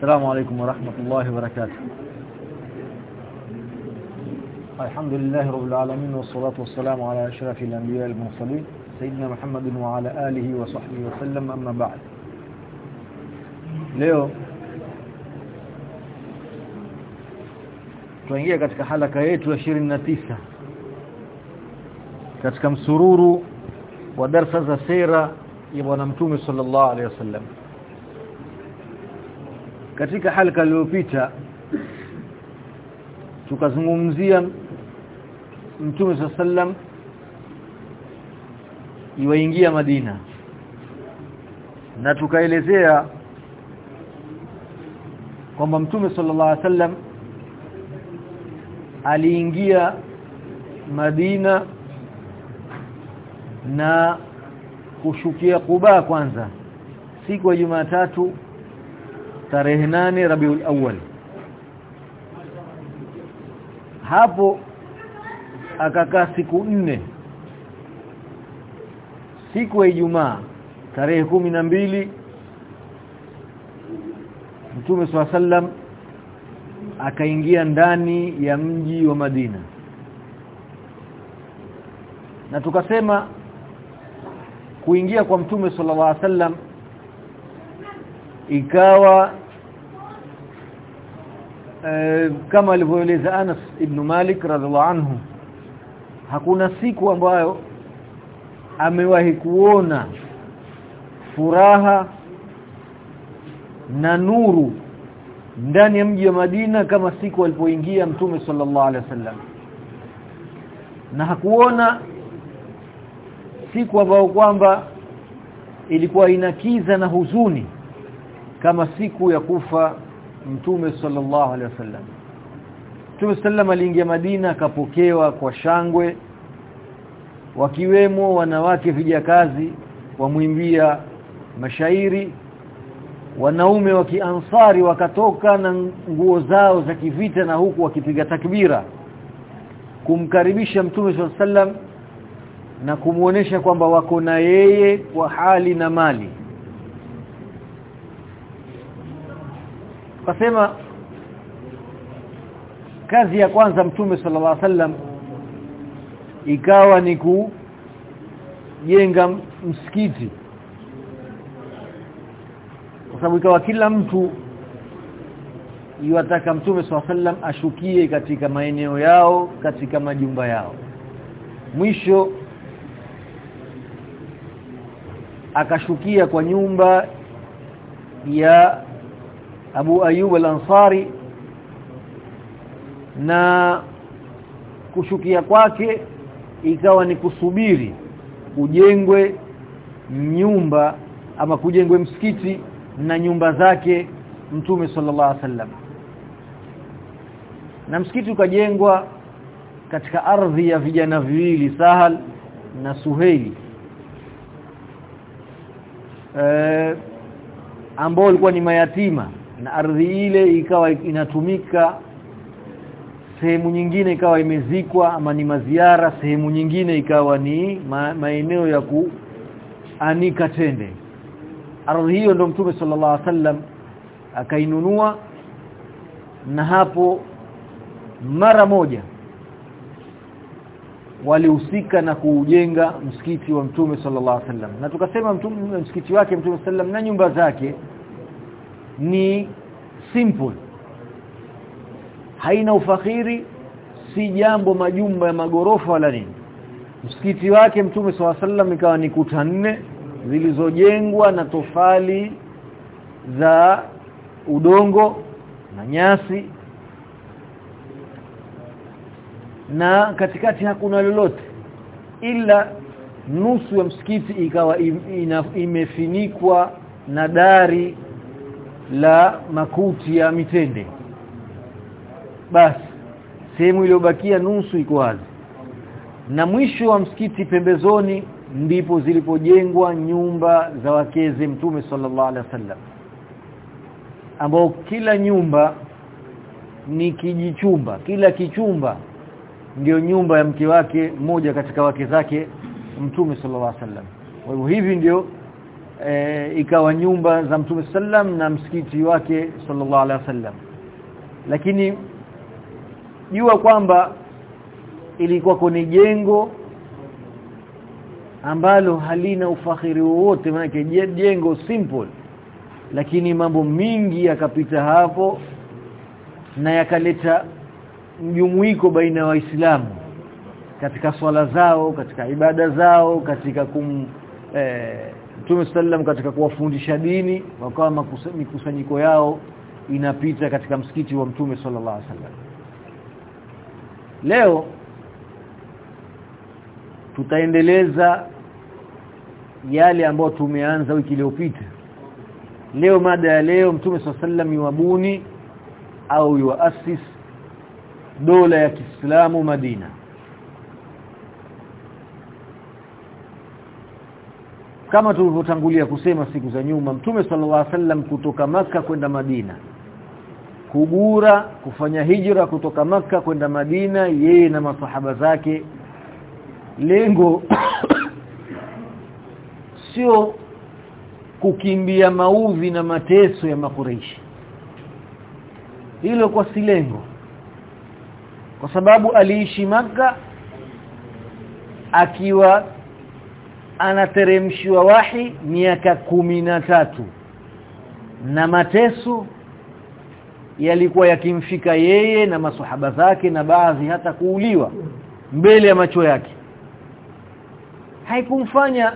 السلام عليكم ورحمة الله وبركاته. الحمد لله رب العالمين والصلاة والسلام على أشرف الأنبياء المرسلين سيدنا محمد وعلى آله وصحبه وسلم. أما بعد katika halaka yetu ya 29 katika msururu wa darasa za sera ya bwana mtume sallallahu alaihi wasallam. Katika halka iliyopita tukazungumzia mtume sallam iwaingia Madina. Na tukaelezea kwamba mtume sallallahu alaihi wasallam aliingia Madina na kushukia Quba kwanza. Siku ya Jumatatu tarehe nane Rabiul Awwal. Hapo akakaa siku nne. Siku ya Ijumaa tarehe kumi na mbili Mtume swalla sallam akaingia ndani ya mji wa Madina. Na tukasema kuingia kwa Mtume alaihi wasallam ikawa kama alivyoeleza Anas ibn Malik radhiallahu anhu hakuna siku ambayo amewahi kuona furaha na nuru ndani ya mji wa Madina kama siku alipoingia Mtume sallallahu alaihi wasallam na hakuona siku ambayo kwamba ilikuwa inakiza na huzuni kama siku ya kufa Mtume sallallahu alaihi wasallam. Mtume sallam aliingia Madina akapokewa kwa shangwe wakiwemo wanawake vijakazi wamwimbia mashairi wanaume wa kiansari wakatoka na nguo zao za kivita na huku wakipiga takbira. Kumkaribisha Mtume sallam na kumuonesha kwamba wako na yeye kwa hali na mali Kasema kazi ya kwanza Mtume sallallahu alaihi wasallam ikawa ni kujenga msikiti. Kwa sababu ikawa kila mtu yuataka Mtume alaihi wasallam ashukie katika maeneo yao katika majumba yao. Mwisho akashukia kwa nyumba ya Abu Ayyub al-Ansari na kushukia kwake ikawa ni kusubiri kujengwe nyumba ama kujengwe msikiti na nyumba zake Mtume sallallahu alaihi wasallam. Na msikiti ukajengwa katika ardhi ya vijana viwili Sahal na Suheili. Eh ambao walikuwa ni mayatima na ardhi ile ikawa inatumika sehemu nyingine ikawa imezikwa ama ni maziara sehemu nyingine ikawa ni ma, maeneo ya kuanika tende. Ardhi hiyo ndio mtume sallallahu alaihi wasallam akainunua na hapo mara moja walihusika na kuujenga msikiti wa mtume sallallahu alaihi wasallam. Na tukasema mtume msikiti wake mtume sallam na nyumba zake ni simple. Haina ufakhiri si jambo majumba ya magorofa wala nini. Msikiti wake mtume swalla sallam ikawa ni kuta nne zilizojengwa na tofali za udongo na nyasi. Na katikati hakuna lolote ila nusu ya msikiti ikawa imefinikwa na dari la makuti ya mitende. Basi sehemu iliyobakia nusu iko wazi. Na mwisho wa msikiti pembezoni ndipo zilipojengwa nyumba za wakeze mtume sallallahu alaihi wasallam ambao kila nyumba ni kijichumba. Kila kichumba ndiyo nyumba ya mke wake mmoja katika wake zake mtume sallallahu alaihi wasallam. Kwa hivyo hivi ndio e, ikawa nyumba za Mtume sallam na msikiti wake sallallahu alaihi wasallam lakini jua kwamba ilikuwa kuni jengo ambalo halina ufakhiri wowote maana jengo simple. Lakini mambo mingi yakapita hapo na yakaleta mjumuiko baina ya waislamu katika swala zao katika ibada zao katika kum eh, Mtume sallam katika kuwafundisha dini wakawa mikusanyiko yao inapita katika msikiti wa Mtume sallallahu alaihi wasallam. Leo tutaendeleza yale ambayo tumeanza wiki iliyopita. Leo mada ya leo Mtume sallam yuabuni au yuasis dola ya Kiislamu Madina kama tulivyotangulia kusema siku za nyuma Mtume sallallahu alaihi wasallam kutoka maka kwenda Madina. Kugura kufanya hijra kutoka maka kwenda Madina yeye na masahaba zake. Lengo sio kukimbia maudhi na mateso ya makureishi hilo kwa si lengo. Kwa sababu aliishi maka akiwa anateremshiwa wahi miaka tatu. Na mateso yalikuwa yakimfika yeye na masuhaba zake na baadhi hata kuuliwa mbele ya macho yake. Haikumfanya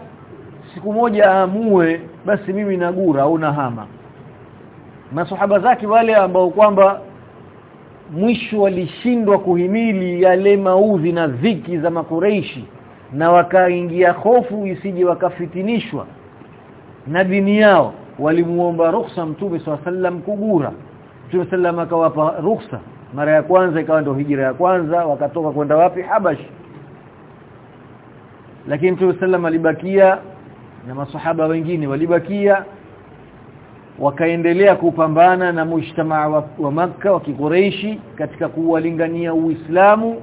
siku moja aamue basi mimi nagura au nahama masuhaba zake wale ambao kwamba mwisho walishindwa kuhimili yale maudhi na dhiki za makureishi na wakaingia hofu isije wakafitinishwa na dini yao. Walimuomba ruhusa mtume sallam kugura mtume sallam akawapa ruhusa mara ya kwanza ikawa ndio hijra ya kwanza wakatoka kwenda wapi? Habashi. Lakini mtume sallam alibakia na masahaba wengine walibakia wakaendelea kupambana na mujtamaa wa, wa maka wa kikureishi katika kuwalingania Uislamu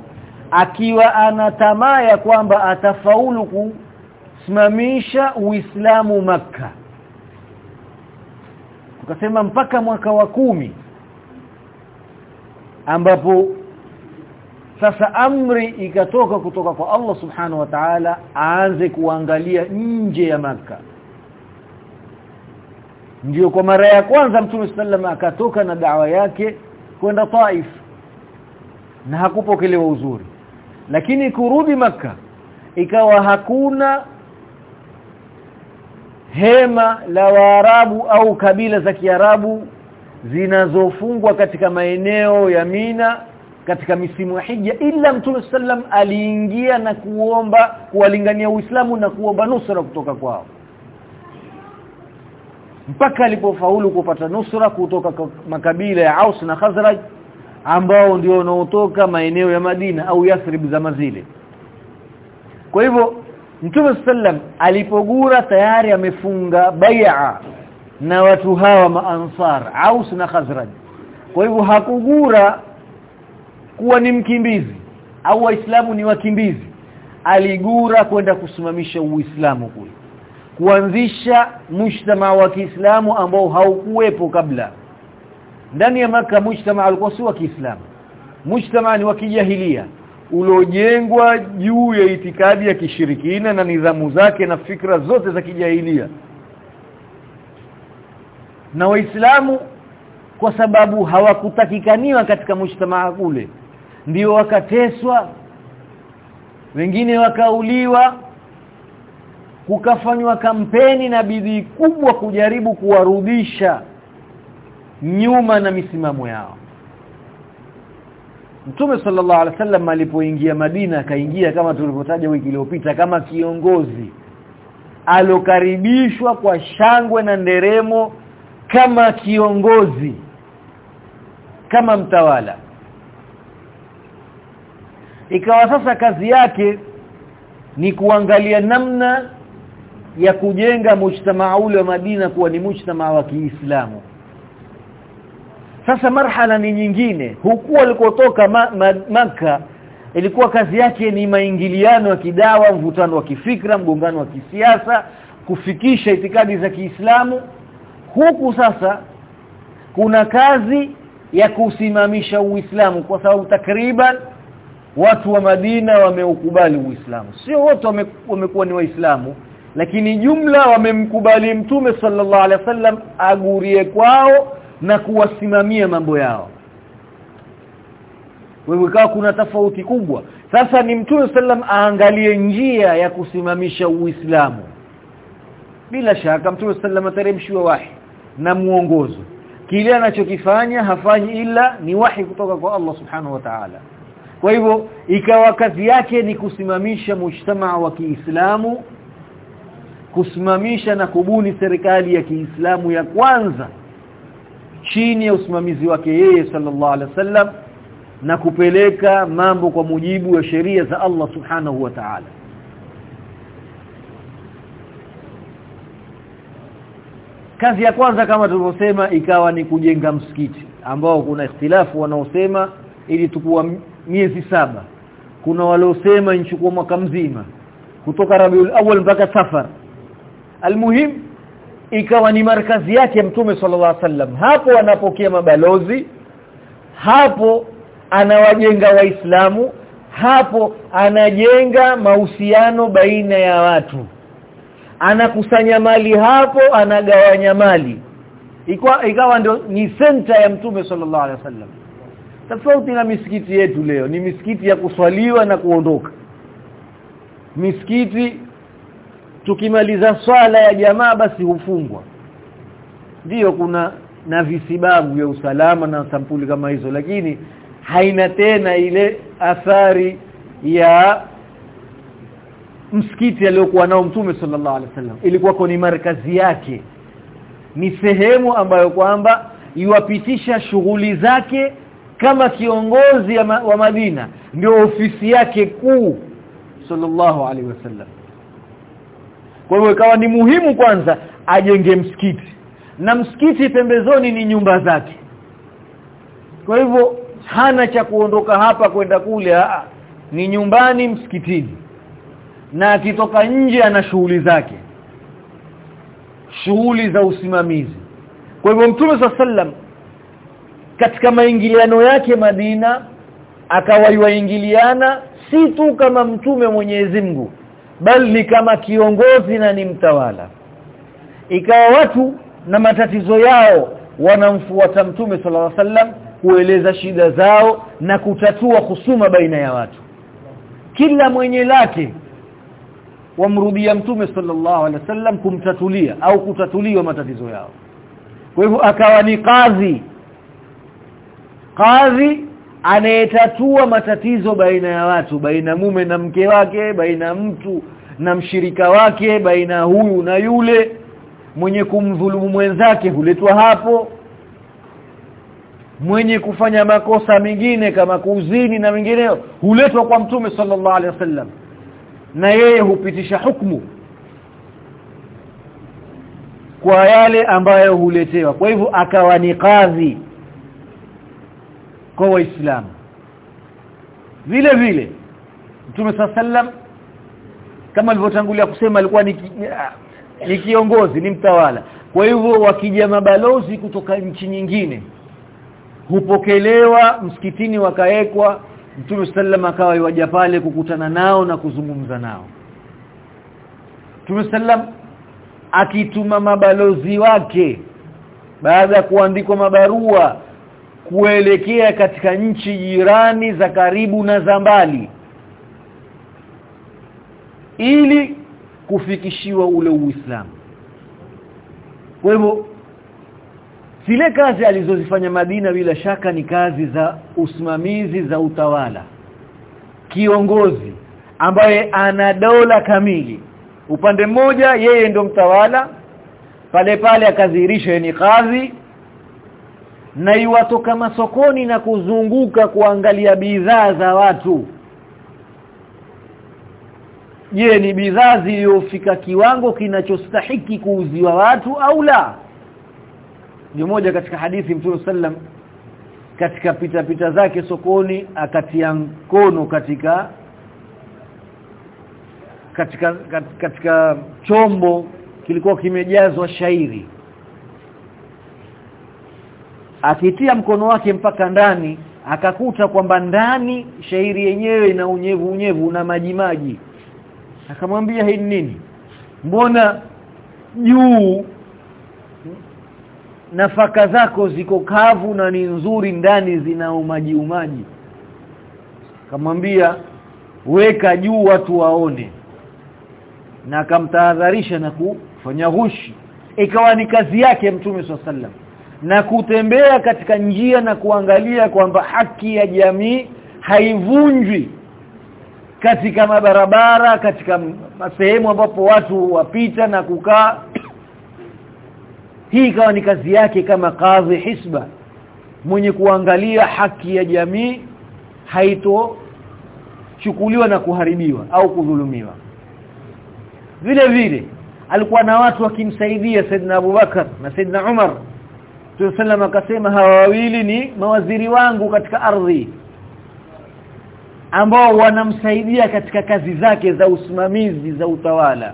akiwa ana tamaa ya kwamba atafaulu kusimamisha Uislamu maka tukasema mpaka mwaka wa kumi ambapo sasa amri ikatoka kutoka kwa Allah subhanahu wa ta'ala aanze kuangalia nje ya maka ndio kwa mara ya kwanza Mtume sallam akatoka na dawa yake kwenda Taif na hakupokelewa uzuri lakini kurudi maka ikawa hakuna hema la Waarabu au kabila za Kiarabu zinazofungwa katika maeneo ya Mina katika misimu ya Hija ila Mtume sallam aliingia na kuomba kuwalingania Uislamu na kuomba nusra kutoka kwao. Mpaka alipofaulu kupata nusra kutoka kwa makabila ya Aus na Khazraj ambao ndio wanaotoka maeneo ya Madina au Yathrib za mazile kwa hivyo Mtume sallam alipogura tayari amefunga bai'a na watu hawa maansar Aus na Khazraj. Kwa hivyo hakugura kuwa ni mkimbizi au waislamu ni wakimbizi. Aligura kwenda kusimamisha uislamu kule. Kuanzisha mshtama wa Kiislamu ambao haukuwepo kabla ndani ya maka mujtamaa alikuwa si wa Kiislamu. Mujtama ni wa kijahilia. Uliojengwa juu ya itikadi ya kishirikina na nidhamu zake na fikra zote za kijahilia. Na waislamu kwa sababu hawakutakikaniwa katika mujtamaa ule ndio wakateswa wengine wakauliwa kukafanywa kampeni na bidii kubwa kujaribu kuwarudisha nyuma na misimamo yao. Mtume sallallahu alaihi wasallam alipoingia Madina akaingia kama tulivyotaja wiki iliyopita kama kiongozi alokaribishwa kwa shangwe na nderemo kama kiongozi kama mtawala. Ikawa sasa kazi yake ni kuangalia namna ya kujenga mujtamaa ule wa Madina kuwa ni mujtamaa wa Kiislamu sasa marhala ni nyingine. Huku alikotoka ma, ma, maka ilikuwa kazi yake ni maingiliano ya kidawa mvutano wa kifikra mgongano wa kisiasa kufikisha itikadi za Kiislamu. Huku sasa kuna kazi ya kusimamisha Uislamu kwa sababu takriban watu wa Madina wameukubali Uislamu. Sio wote wamekuwa ni waislamu lakini jumla wamemkubali mtume sallallahu alaihi wasallam agurie kwao na kuwasimamia mambo yao. Wewe kaa kuna tofauti kubwa. Sasa ni mtume sallam aangalie njia ya kusimamisha uislamu. Bila shaka mtume sallam ateremshiwa wahi na muongozo kile anachokifanya hafanyi ila ni wahi kutoka kwa Allah subhanahu wa ta'ala. Kwa hivyo ikawa kazi yake ni kusimamisha mujtamaa wa Kiislamu kusimamisha na kubuni serikali ya Kiislamu ya kwanza chini ya usimamizi wake yeye sallallahu alaihi wasallam na kupeleka mambo kwa mujibu wa sheria za Allah subhanahu wa ta'ala. Kazi ya kwanza kama tulivyosema ikawa ni kujenga msikiti ambao kuna ikhtilafu wanaosema ili tukua miezi saba. Kuna waliosema inchukua mwaka mzima kutoka Rabiul Awwal mpaka Safar. Almuhim ikawa ni markazi yake mtume sallallahu alaihi wasallam. Hapo anapokea mabalozi hapo anawajenga waislamu hapo anajenga mahusiano baina ya watu. Anakusanya mali hapo anagawanya mali. Ikawa ikawa ndio ni center ya mtume sallallahu alaihi wasallam. Tofauti na misikiti yetu leo ni misikiti ya kuswaliwa na kuondoka. Misikiti tukimaliza swala ya jamaa basi hufungwa. Ndiyo kuna na visibabu vya usalama na sampuli kama hizo lakini haina tena ile athari ya msikiti aliyokuwa nao mtume sallallahu alaihi wasallam. Ilikuwa ni markazi yake ni sehemu ambayo kwamba iwapitisha shughuli zake kama kiongozi wa Madina. Ndio ofisi yake kuu sallallahu alaihi wasallam kwa hiyo ikawa ni muhimu kwanza ajenge msikiti. Na msikiti pembezoni ni nyumba zake. Kwa hivyo hana cha kuondoka hapa kwenda kule aa, ni nyumbani msikitini. Na akitoka nje ana shughuli zake. Shughuli za usimamizi. Kwa hivyo mtume sallam katika maingiliano yake Madina akawaiwaingiliana si tu kama mtume Mwenyezi Mungu bali ni kama kiongozi na ni mtawala. Ikawa watu na matatizo yao wanamfuata mtume sallallahu alaihi wasallam kueleza shida zao na kutatua husuma baina ya watu. Kila mwenye lake wamrudia mtume sallallahu alaihi wasallam kumtatulia au kutatuliwa matatizo yao. Kwa hivyo akawa ni kadhi kadhi anayetatua matatizo baina ya watu baina mume na mke wake baina mtu na mshirika wake baina huyu na yule mwenye kumdhulumu mwenzake huletwa hapo mwenye kufanya makosa mengine kama kuzini na mengineo huletwa kwa mtume sallallahu alaihi wasallam. Na yeye hupitisha hukumu kwa yale ambayo huletewa. Kwa hivyo akawa ni kadhi kwa waislamu. Vile vile mtume sallam kama alivyotangulia kusema alikuwa ni, ni kiongozi ni mtawala. Kwa hivyo wakija mabalozi kutoka nchi nyingine hupokelewa msikitini wakaekwa Mtume sallam akawa yuaja pale kukutana nao na kuzungumza nao. Mtume sallam akituma mabalozi wake baada ya kuandikwa mabarua kuelekea katika nchi jirani za karibu na za mbali. Ili kufikishiwa ule Uislamu. Kwa hivyo zile kazi alizozifanya Madina bila shaka ni kazi za usimamizi za utawala. Kiongozi ambaye ana dola kamili. Upande mmoja yeye ndio mtawala. Pale pale akadhihirisha ni kadhi na iwatoka masokoni na kuzunguka kuangalia bidhaa za watu. Je ni bidhaa zilizofika kiwango kinachostahiki kuuziwa watu au la? Ni moja katika hadithi Mtume sallam katika pita pita zake sokoni akatia mkono katika katika katika chombo kilikuwa kimejazwa shairi akitia mkono wake mpaka ndani akakuta kwamba ndani shairi yenyewe ina unyevu unyevu na maji maji. Akamwambia hii nini? Mbona juu nafaka zako ziko kavu na ni nzuri ndani zina umaji umaji? Akamwambia weka juu watu waone. Na akamtahadharisha na kufanya ghushi. Ikawa ni kazi yake mtume sallam na kutembea katika njia na kuangalia kwamba haki ya jamii haivunjwi katika mabarabara katika sehemu ambapo watu wapita na kukaa. Hii ikawa ni kazi yake kama kadhi hisba mwenye kuangalia haki ya jamii haito chukuliwa na kuharibiwa au kudhulumiwa. Vile vile alikuwa na watu wakimsaidia Saidna Abubakar na Saidna Umar Tusallam akasema hawa wawili ni mawaziri wangu katika ardhi ambao wanamsaidia katika kazi zake za usimamizi za utawala.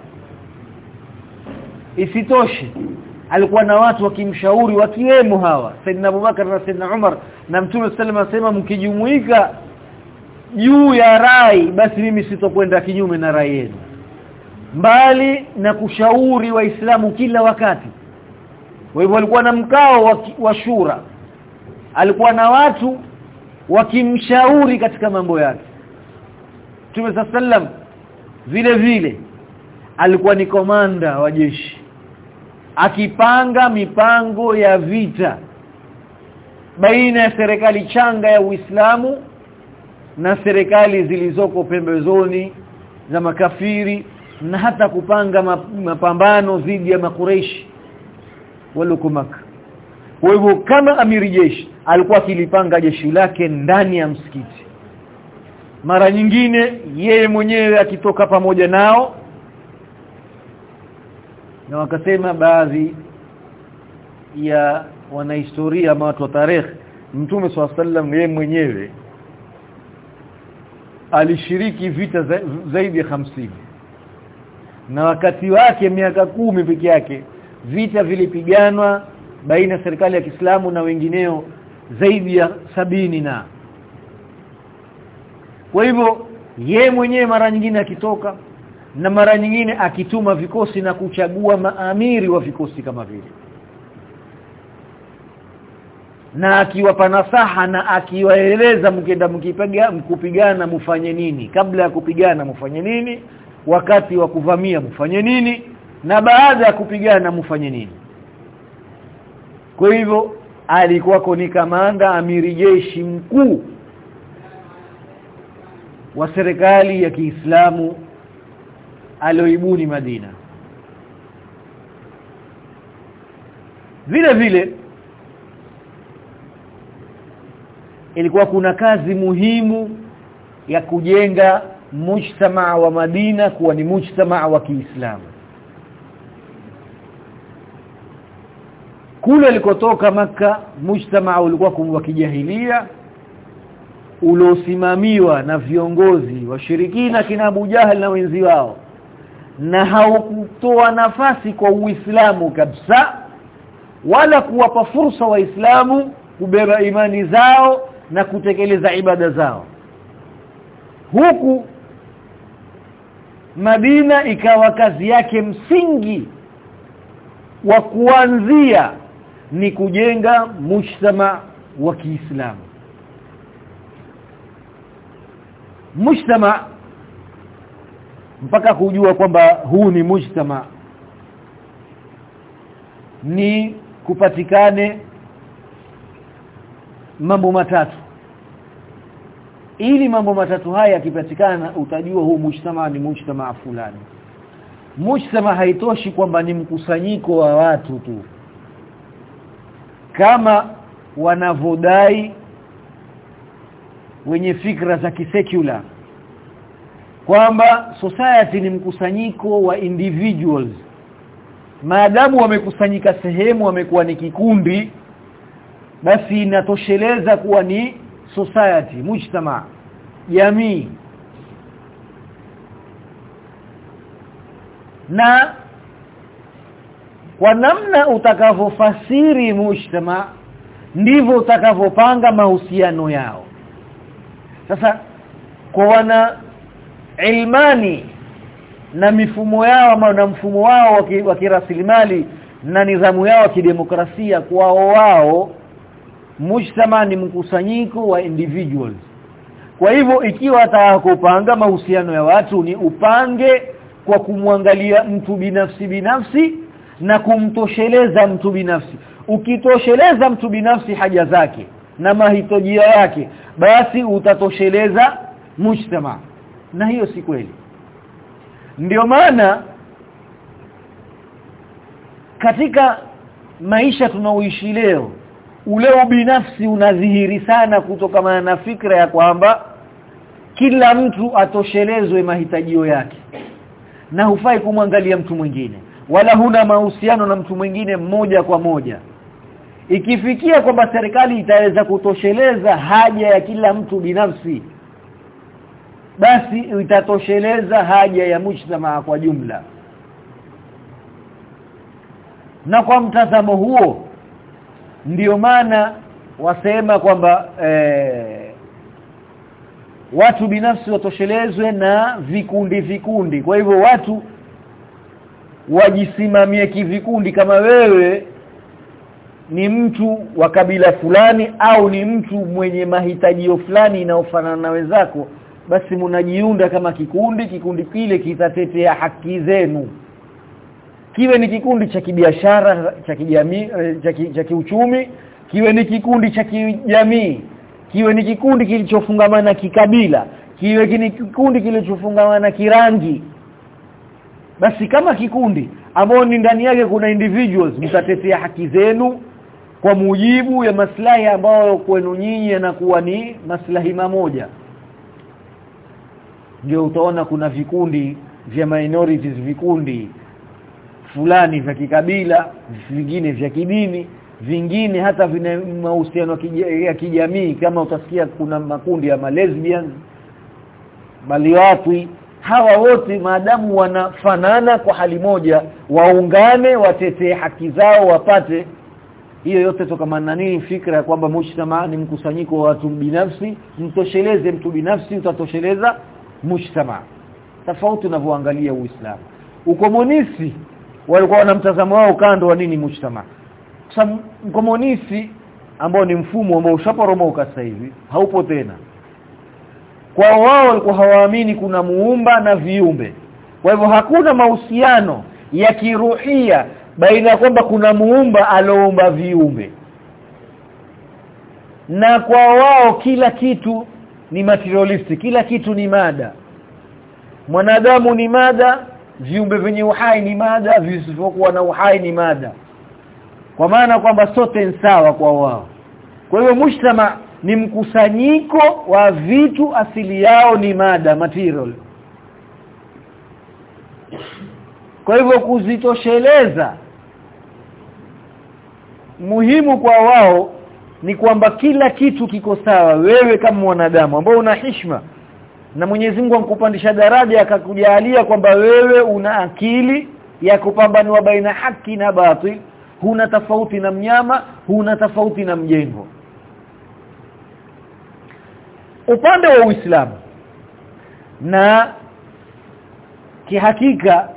Isitoshe alikuwa na watu wakimshauri wakiwemo hawa Saidna Abubakar na Saidna Umar na Mtume sallam akasema mkijumuika juu ya rai basi mimi sitokwenda kinyume na rai yenu. Mbali na kushauri waislamu kila wakati kwa hivyo alikuwa na mkao wa, wa shura. Alikuwa na watu wakimshauri katika mambo yake. Mtume sallam vile vile alikuwa ni komanda wa jeshi. Akipanga mipango ya vita baina ya serikali changa ya Uislamu na serikali zilizoko pembezoni za makafiri na hata kupanga mapambano dhidi ya makureishi waloko maka kwa hivyo kama amiri jeshi alikuwa akilipanga jeshi lake ndani ya msikiti. Mara nyingine yeye mwenyewe akitoka pamoja nao na wakasema baadhi ya wanahistoria ama watu wa tarehe mtume swalla yeye mwenyewe alishiriki vita za, zaidi ya hamsini. Na wakati wake miaka kumi peke yake vita vilipiganwa baina ya serikali ya Kiislamu na wengineo zaidi ya sabini na. Kwa hivyo ye mwenyewe mara nyingine akitoka na mara nyingine akituma vikosi na kuchagua maamiri wa vikosi kama vile. Na akiwapa nasaha na akiwaeleza mkienda mkipiga mkupigana mufanye nini. Kabla ya kupigana mufanye nini wakati wa kuvamia mufanye nini na baada ya kupigana mfanye nini? Kwa hivyo alikuwa ni kamanda amiri jeshi mkuu wa serikali ya Kiislamu alioibuni Madina. Vile vile ilikuwa kuna kazi muhimu ya kujenga mujtamaa wa Madina kuwa ni mujtamaa wa Kiislamu kule alikotoka maka mujtamaa ulikuwa wa kijahilia uliosimamiwa na viongozi washirikina kina Abu Jahal na wenzi wao. Na haukutoa nafasi kwa Uislamu kabisa wala kuwapa fursa waislamu kubeba imani zao na kutekeleza ibada zao. Huku Madina ikawa kazi yake msingi wa kuanzia ni kujenga mujtama wa Kiislamu. Mujtama mpaka kujua kwamba huu ni mujtama ni kupatikane mambo matatu. Ili mambo matatu haya yakipatikana utajua huu mujtama ni mujtama fulani. Mujtama haitoshi kwamba ni mkusanyiko wa watu tu kama wanavodai wenye fikra za kisecular kwamba society ni mkusanyiko wa individuals. Maadamu wamekusanyika sehemu wamekuwa ni kikundi basi inatosheleza kuwa ni society mujtama jamii kwa namna utakavyofasiri mujtama ndivyo utakavyopanga mahusiano yao. Sasa kwa wana ilmani na mifumo yao na mfumo wao wa kirasilimali na nidhamu yao ya kidemokrasia kwao wao mujtama ni mkusanyiko wa individuals. Kwa hivyo ikiwa atakupanga mahusiano ya watu ni upange kwa kumwangalia mtu binafsi binafsi na kumtosheleza mtu binafsi. Ukitosheleza mtu binafsi haja zake na mahitaji yake basi utatosheleza mujtama. Na hiyo si kweli. Ndio maana katika maisha tunaoishi leo ule ubinafsi unadhihiri sana kutokana na fikra ya kwamba kila mtu atoshelezwe mahitajio yake na hufai kumwangalia mtu mwingine wala huna mahusiano na mtu mwingine mmoja kwa moja. Ikifikia kwamba serikali itaweza kutosheleza haja ya kila mtu binafsi basi itatosheleza haja ya mujtama kwa jumla. Na kwa mtazamo huo ndiyo maana wasema kwamba eh, watu binafsi watoshelezwe na vikundi vikundi. Kwa hivyo watu wajisimamie kivikundi kama wewe ni mtu wa kabila fulani au ni mtu mwenye mahitajio fulani inayofanana na wenzako basi mnajiunda kama kikundi kikundi kile kitatetea haki zenu. Kiwe ni kikundi cha kibiashara cha kijamii cha kiuchumi kiwe ni kikundi cha kijamii kiwe ni kikundi kilichofungamana kikabila kiwe ni kikundi kilichofungamana kirangi basi kama kikundi ambao ni ndani yake kuna individuals mtatetea haki zenu kwa mujibu ya maslahi ambayo kwenu nyinyi yanakuwa ni maslahi mamoja. Ndio utaona kuna vikundi vya minorities vikundi fulani vya kikabila vingine vya kidini vingine hata vina mahusiano ya kijamii. Kama utasikia kuna makundi ya malesbian maliwatwi hawa wote maadamu wanafanana kwa hali moja waungane watetee haki zao wapate. Hiyo yote tokamana nini fikra kwamba mujtamaa ni mkusanyiko wa watu binafsi. Mtosheleze mtu binafsi utatosheleza mujtamaa. Tofauti unavyoangalia uislamu. Ukomunisti walikuwa wana mtazamo wao kando wa nini mujtamaa? Sababu ukomunisti ambao ni mfumo ambao ushaporomoka sasa hivi haupo tena kwa wao walikuwa hawaamini kuna muumba na viumbe. Kwa hivyo hakuna mahusiano ya kiruhia baina ya kwamba kuna muumba aloumba viumbe. Na kwa wao kila kitu ni materialisti kila kitu ni mada. Mwanadamu ni mada viumbe vyenye uhai ni mada visivyokuwa na uhai ni mada. Kwa maana kwamba sote ni sawa kwa wao. Kwa hiyo mujtama ni mkusanyiko wa vitu asili yao ni mada material. Kwa hivyo kuzitosheleza muhimu kwa wao ni kwamba kila kitu kiko sawa. Wewe kama mwanadamu ambao una heshima na Mwenyezi Mungu ankupandisha daraja akakujalia kwamba wewe una akili ya kupambanua baina haki na batil huna tofauti na mnyama huna tofauti na mjengo upande wa Uislamu. Na kihakika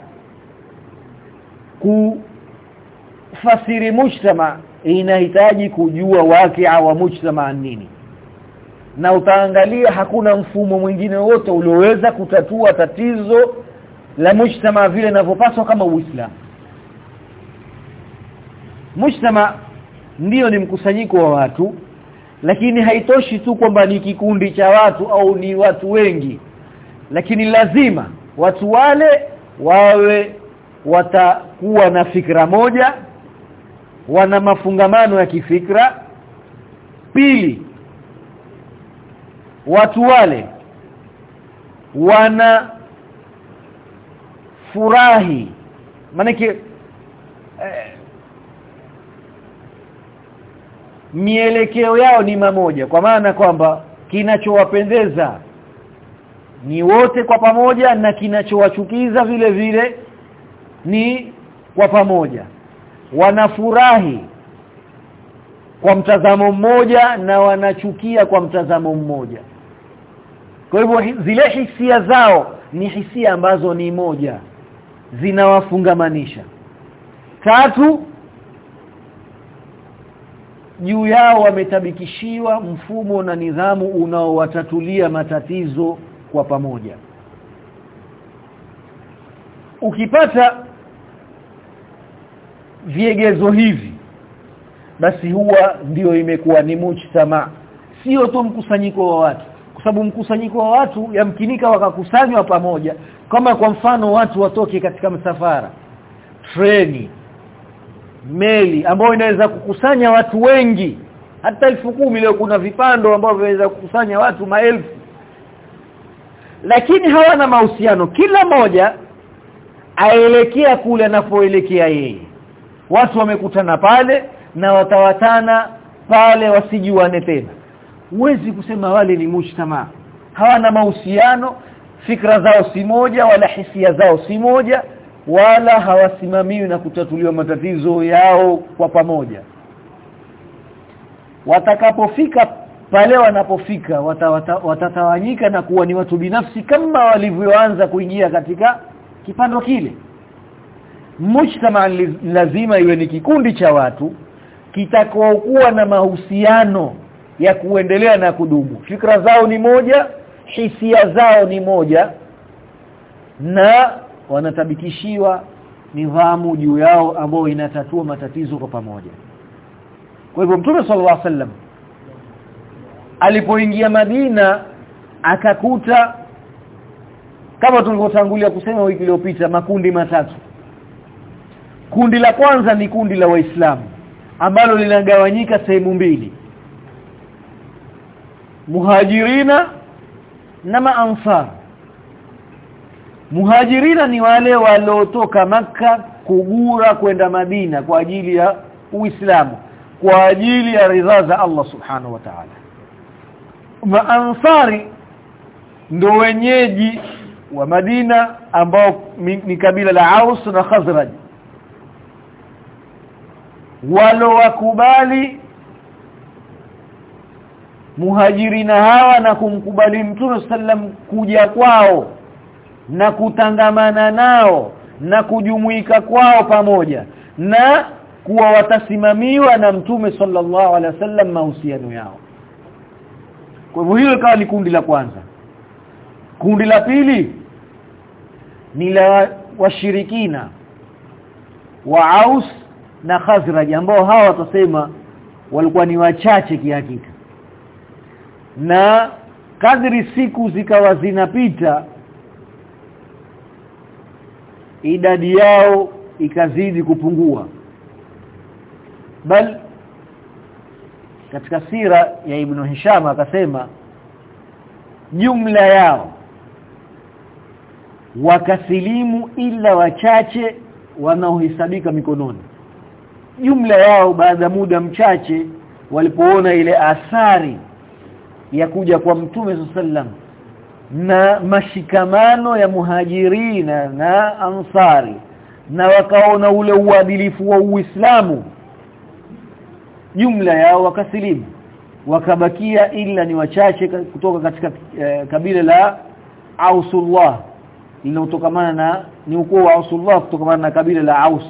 kufasiri mujtama inahitaji kujua wakia wa mujtama nini. Na utaangalia hakuna mfumo mwingine wote ulioweza kutatua tatizo la mujtama vile inavyopaswa kama Uislamu. Mujtama ndiyo ni mkusanyiko wa watu lakini haitoshi tu kwamba ni kikundi cha watu au ni watu wengi. Lakini lazima watu wale wawe watakuwa na fikra moja wana mafungamano ya kifikra. Pili watu wale wana furahi. Manake eh, mielekeo yao ni mamoja kwa maana kwamba kinachowapendeza ni wote kwa pamoja na kinachowachukiza vile vile ni kwa pamoja. Wanafurahi kwa mtazamo mmoja na wanachukia kwa mtazamo mmoja. Kwa hivyo zile hisia zao ni hisia ambazo ni moja zinawafungamanisha tatu juu yao wametabikishiwa mfumo na nidhamu unaowatatulia matatizo kwa pamoja. Ukipata viegezo hivi basi huwa ndio imekuwa ni mujtama. Sio tu mkusanyiko wa watu. Kwa sababu mkusanyiko wa watu yamkinika wakakusanywa pamoja kama kwa mfano watu watoke katika msafara. Treni meli ambayo inaweza kukusanya watu wengi. Hata elfu kumi leo kuna vipando ambavyo vinaweza kukusanya watu maelfu. Lakini hawana mahusiano. Kila moja aelekea kule anapoelekea yeye. Watu wamekutana pale na watawatana pale wasijuane tena. Huwezi kusema wale ni mujtama. Hawana mahusiano fikra zao si moja wala hisia zao si moja wala hawasimamiwi na kutatuliwa matatizo yao kwa pamoja. Watakapofika pale wanapofika watatawanyika wata, na kuwa ni watu binafsi kama walivyoanza kuingia katika kipando kile. Mujtama lazima iwe ni kikundi cha watu kitakokuwa na mahusiano ya kuendelea na kudumu. Fikra zao ni moja hisia zao ni moja na wanatabikishiwa nidhamu juu yao ambayo inatatua matatizo kwa pamoja. Kwa hivyo Mtume sallallahu alaihi wasallam alipoingia Madina akakuta kama tulivyotangulia kusema wiki iliyopita makundi matatu. Kundi la kwanza ni kundi la waislamu ambalo linagawanyika sehemu mbili muhajirina na maansar muhajirina ni wale waliotoka maka kugura kwenda Madina kwa ajili ya Uislamu kwa ajili ya ridha za Allah subhanahu wa ta'ala. Maansari ndo wenyeji wa Madina ambao ni kabila la Aus na Khazraj. Walo wakubali muhajirina hawa na kumkubali Mtume sallam kuja kwao na kutangamana nao na kujumuika kwao pamoja na kuwa watasimamiwa na Mtume sallallahu alaihi wasallam mahusiano yao. Kwa hivyo hilo ikawa ni kundi la kwanza. Kundi la pili ni la washirikina wa Aus na Khazraj ambao hawa watasema walikuwa ni wachache kihakika na kadri siku zikawa zinapita idadi yao ikazidi kupungua. Bal katika sira ya Ibn Hisham akasema jumla yao wakasilimu ila wachache wanaohesabika mikononi. Jumla yao baada muda mchache walipoona ile athari ya kuja kwa mtume sallam na mashikamano ya muhajirina na ansari na wakaona ule uadilifu wa Uislamu. Jumla ya wakasilimu wakabakia ila ni wachache kutoka katika eh, kabila la Ausullah linalotokamana na ni ukoo wa Ausullah kutokamana na kabila la Aus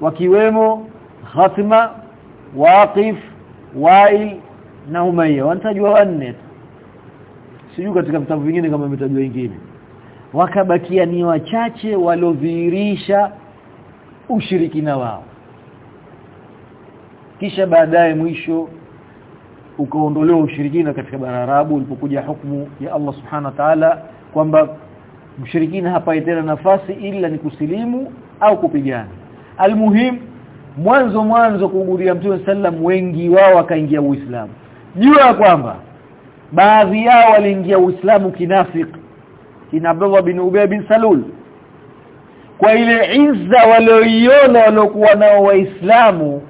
wakiwemo Khatma Waqif Wail na Umayya wanatajwa wanne sijui katika vitabu vingine kama vimetajwa wengine wakabakia ni wachache waliodhihirisha ushirikina wao. Kisha baadaye mwisho ukaondolewa ushirikina katika bara Arabu ulipokuja hukumu ya Allah subhana wa ta'ala kwamba mshirikina hapa tena nafasi ila ni kusilimu au kupigana. Almuhim mwanzo mwanzo kuhudhuria Mtume sallam wengi wao wakaingia Uislamu. Jua kwamba baadhi yao waliingia Uislamu kinafik kina Abdullah bin Ubay bin Salul. Kwa ile izza walioiona waliokuwa nao waislamu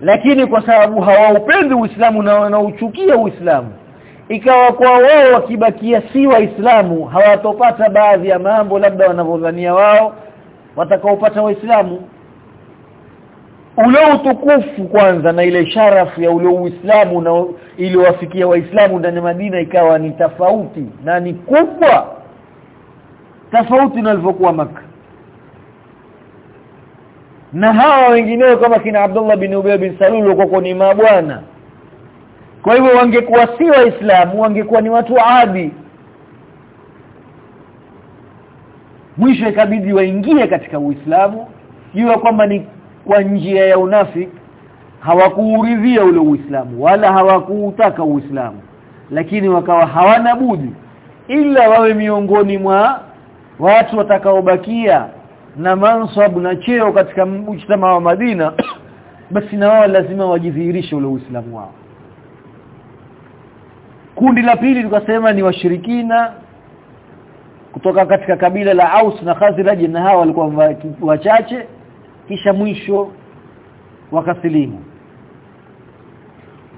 lakini kwa sababu hawaupendi Uislamu na wanauchukia Uislamu ikawa kwa wao wakibakia si waislamu hawatopata baadhi ya mambo labda wanavyodhania wao watakaopata waislamu ule utukufu kwanza na ile sharafu ya ule Uislamu na iliyowafikia waislamu ndani ya Madina ikawa ni tofauti na ni kubwa tofauti na ilivyokuwa maka na hawa wengineo kama kina Abdullah bin Ubay bin Salul kwa ni mabwana. Kwa hivyo wangekuwa si waislamu wangekuwa ni watu adi mwisho ikabidi waingie katika Uislamu jua kwamba ni kwa njia ya unafiki hawakuuridhia ule Uislamu wala hawakuutaka Uislamu lakini wakawa hawana budi ila wawe miongoni mwa watu watakaobakia na mansab na cheo katika mjtama wa Madina basi na wao lazima wajidhihirishe ule Uislamu wao. Kundi la pili tukasema ni washirikina kutoka katika kabila la Aus na Khazraj na hawa walikuwa wachache kisha mwisho wakasilimu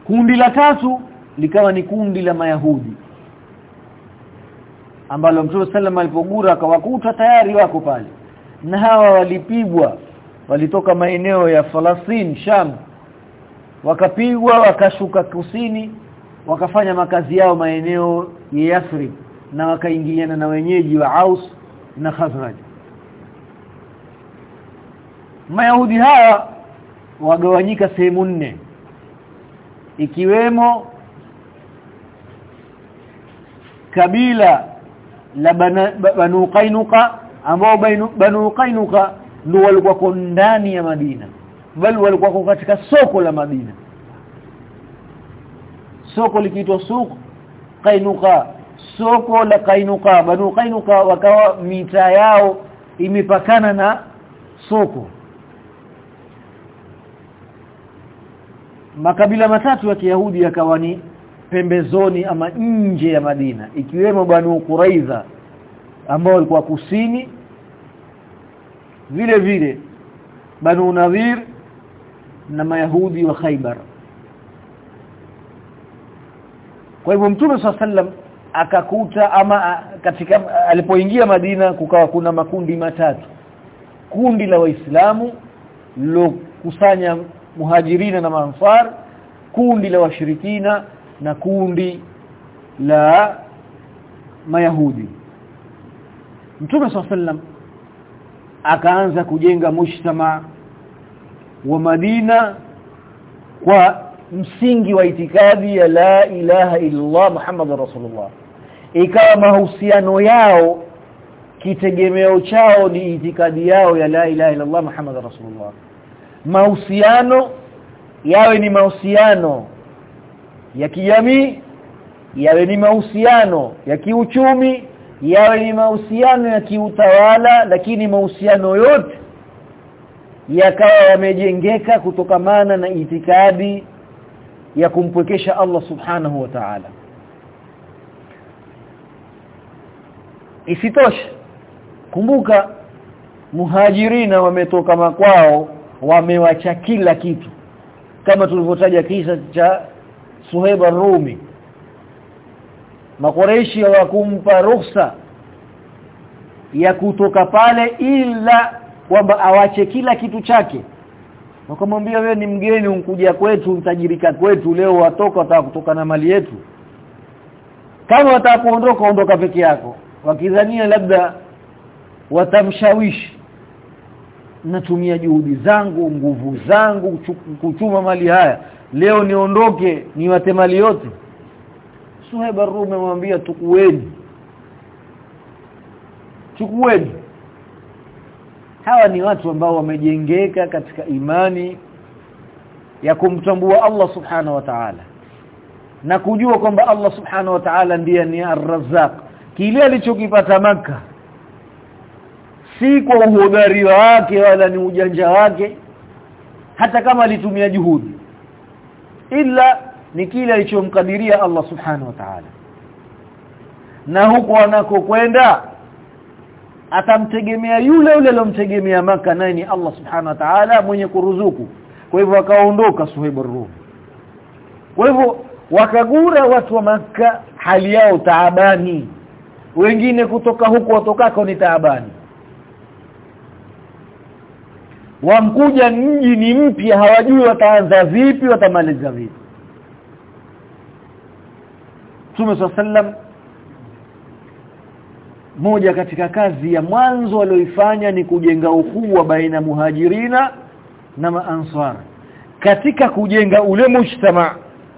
kundi la tatu likawa ni kundi la mayahudi ambalo Mtume sallam alipogura akawakuta tayari wako pale. Na hawa walipigwa walitoka maeneo ya Falastin Sham. Wakapigwa wakashuka kusini wakafanya makazi yao maeneo ya Yathrib na wakaingiliana na wenyeji wa Aus na Khazraj Mayahudi hawa wagawanyika sehemu nne. Ikiwemo kabila la Banu Qainuqa ambao Banu Qainuqa ndio walikuwa ndani ya Madina. Bali walikuwa katika soko la Madina. Soko likiitwa suq Qainuqa. Soko la Qainuqa Banu Qainuqa wakawa mita yao imepakana na soko makabila matatu ya Kiyahudi yakawa ni pembezoni ama nje ya Madina ikiwemo Banu Quraiza ambao walikuwa kusini vile vile Banu Nadhir na Mayahudi wa Khaybar. Kwa hivyo Mtume sallam akakuta ama katika alipoingia Madina kukawa kuna makundi matatu. Kundi la waislamu lilokusanya muhajirina na mansar kundi la washirikina na kundi la mayahudi. Mtume sallam akaanza kujenga mujtama wa Madina kwa msingi wa itikadi ya la ilaha illallah Muhammadur Rasulullah. Ikawa mahusiano yao kitegemeo chao ni itikadi yao ya la ilaha illallah Muhammadur Rasulullah mahusiano yawe ni mahusiano ya kijamii yawe ni mahusiano ya kiuchumi yawe ni mahusiano ya kiutawala lakini mahusiano yote yakawa yamejengeka kutokamana na itikadi ya kumpwekesha Allah subhanahu wa ta'ala. Isitoshe kumbuka muhajirina wametoka makwao wamewacha kila kitu. Kama tulivyotaja kisa cha Suheba rumi Makoreishi hawakumpa ruhusa ya kutoka pale ila kwamba awache kila kitu chake. Wakamwambia wewe ni mgeni unkuja kwetu mtajirika kwetu leo watoka wataka kutoka na mali yetu. Kama watakuondoka ondoka peke yako. Wakidhania labda watamshawishi natumia juhudi zangu nguvu zangu kuchuma mali haya. Leo niondoke niwate mali yote? Suhaib ar-Rumi amwambia tukueni chukueni hawa ni watu ambao wamejengeka katika imani ya kumtambua Allah subhana wa ta'ala. Na kujua kwamba Allah subhana wa ta'ala ndiye ni ar-Razzaq. Kile alichokipata maka si kwa uhodari wake wala ni ujanja wake hata kama alitumia juhudi. Ila ni kile alichomkadiria Allah subhanahu wa ta'ala. Na huko anakokwenda atamtegemea yule yule alomtegemea maka naye ni Allah subhanahu wa ta'ala mwenye kuruzuku. Kwa hivyo akaondoka Suhaib ar-Rum kwa hivyo wakagura watu wa maka hali yao taabani. Wengine kutoka huko watokako ni taabani wamkuja mji ni mpya hawajui wataanza vipi watamaliza vipi. Mtume sallam moja katika kazi ya mwanzo walioifanya ni kujenga ukuu baina muhajirina na maansar katika kujenga ule mshtama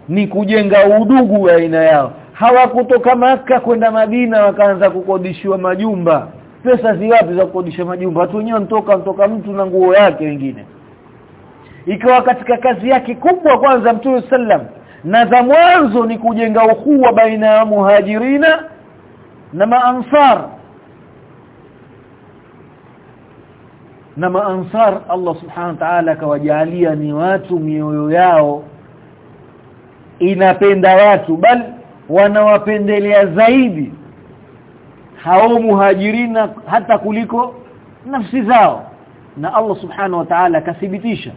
ni kujenga udugu baina yao. Hawakutoka maka kwenda Madina wakaanza kukodishiwa majumba pesa ziwapi za kukodisha majumba? Watu wenyewe mtoka mtoka mtu na nguo yake wengine. Ikawa katika kazi yake kubwa kwanza Mtume sallam na za mwanzo ni kujenga ukhuwa baina ya muhajirina na maansar. Na maansar Allah subhanahu wa ta'ala akawajalia ni watu mioyo yao inapenda watu bali wanawapendelea zaidi hao muhajirina hata kuliko nafsi zao. Na Allah subhanahu wa ta'ala akathibitisha.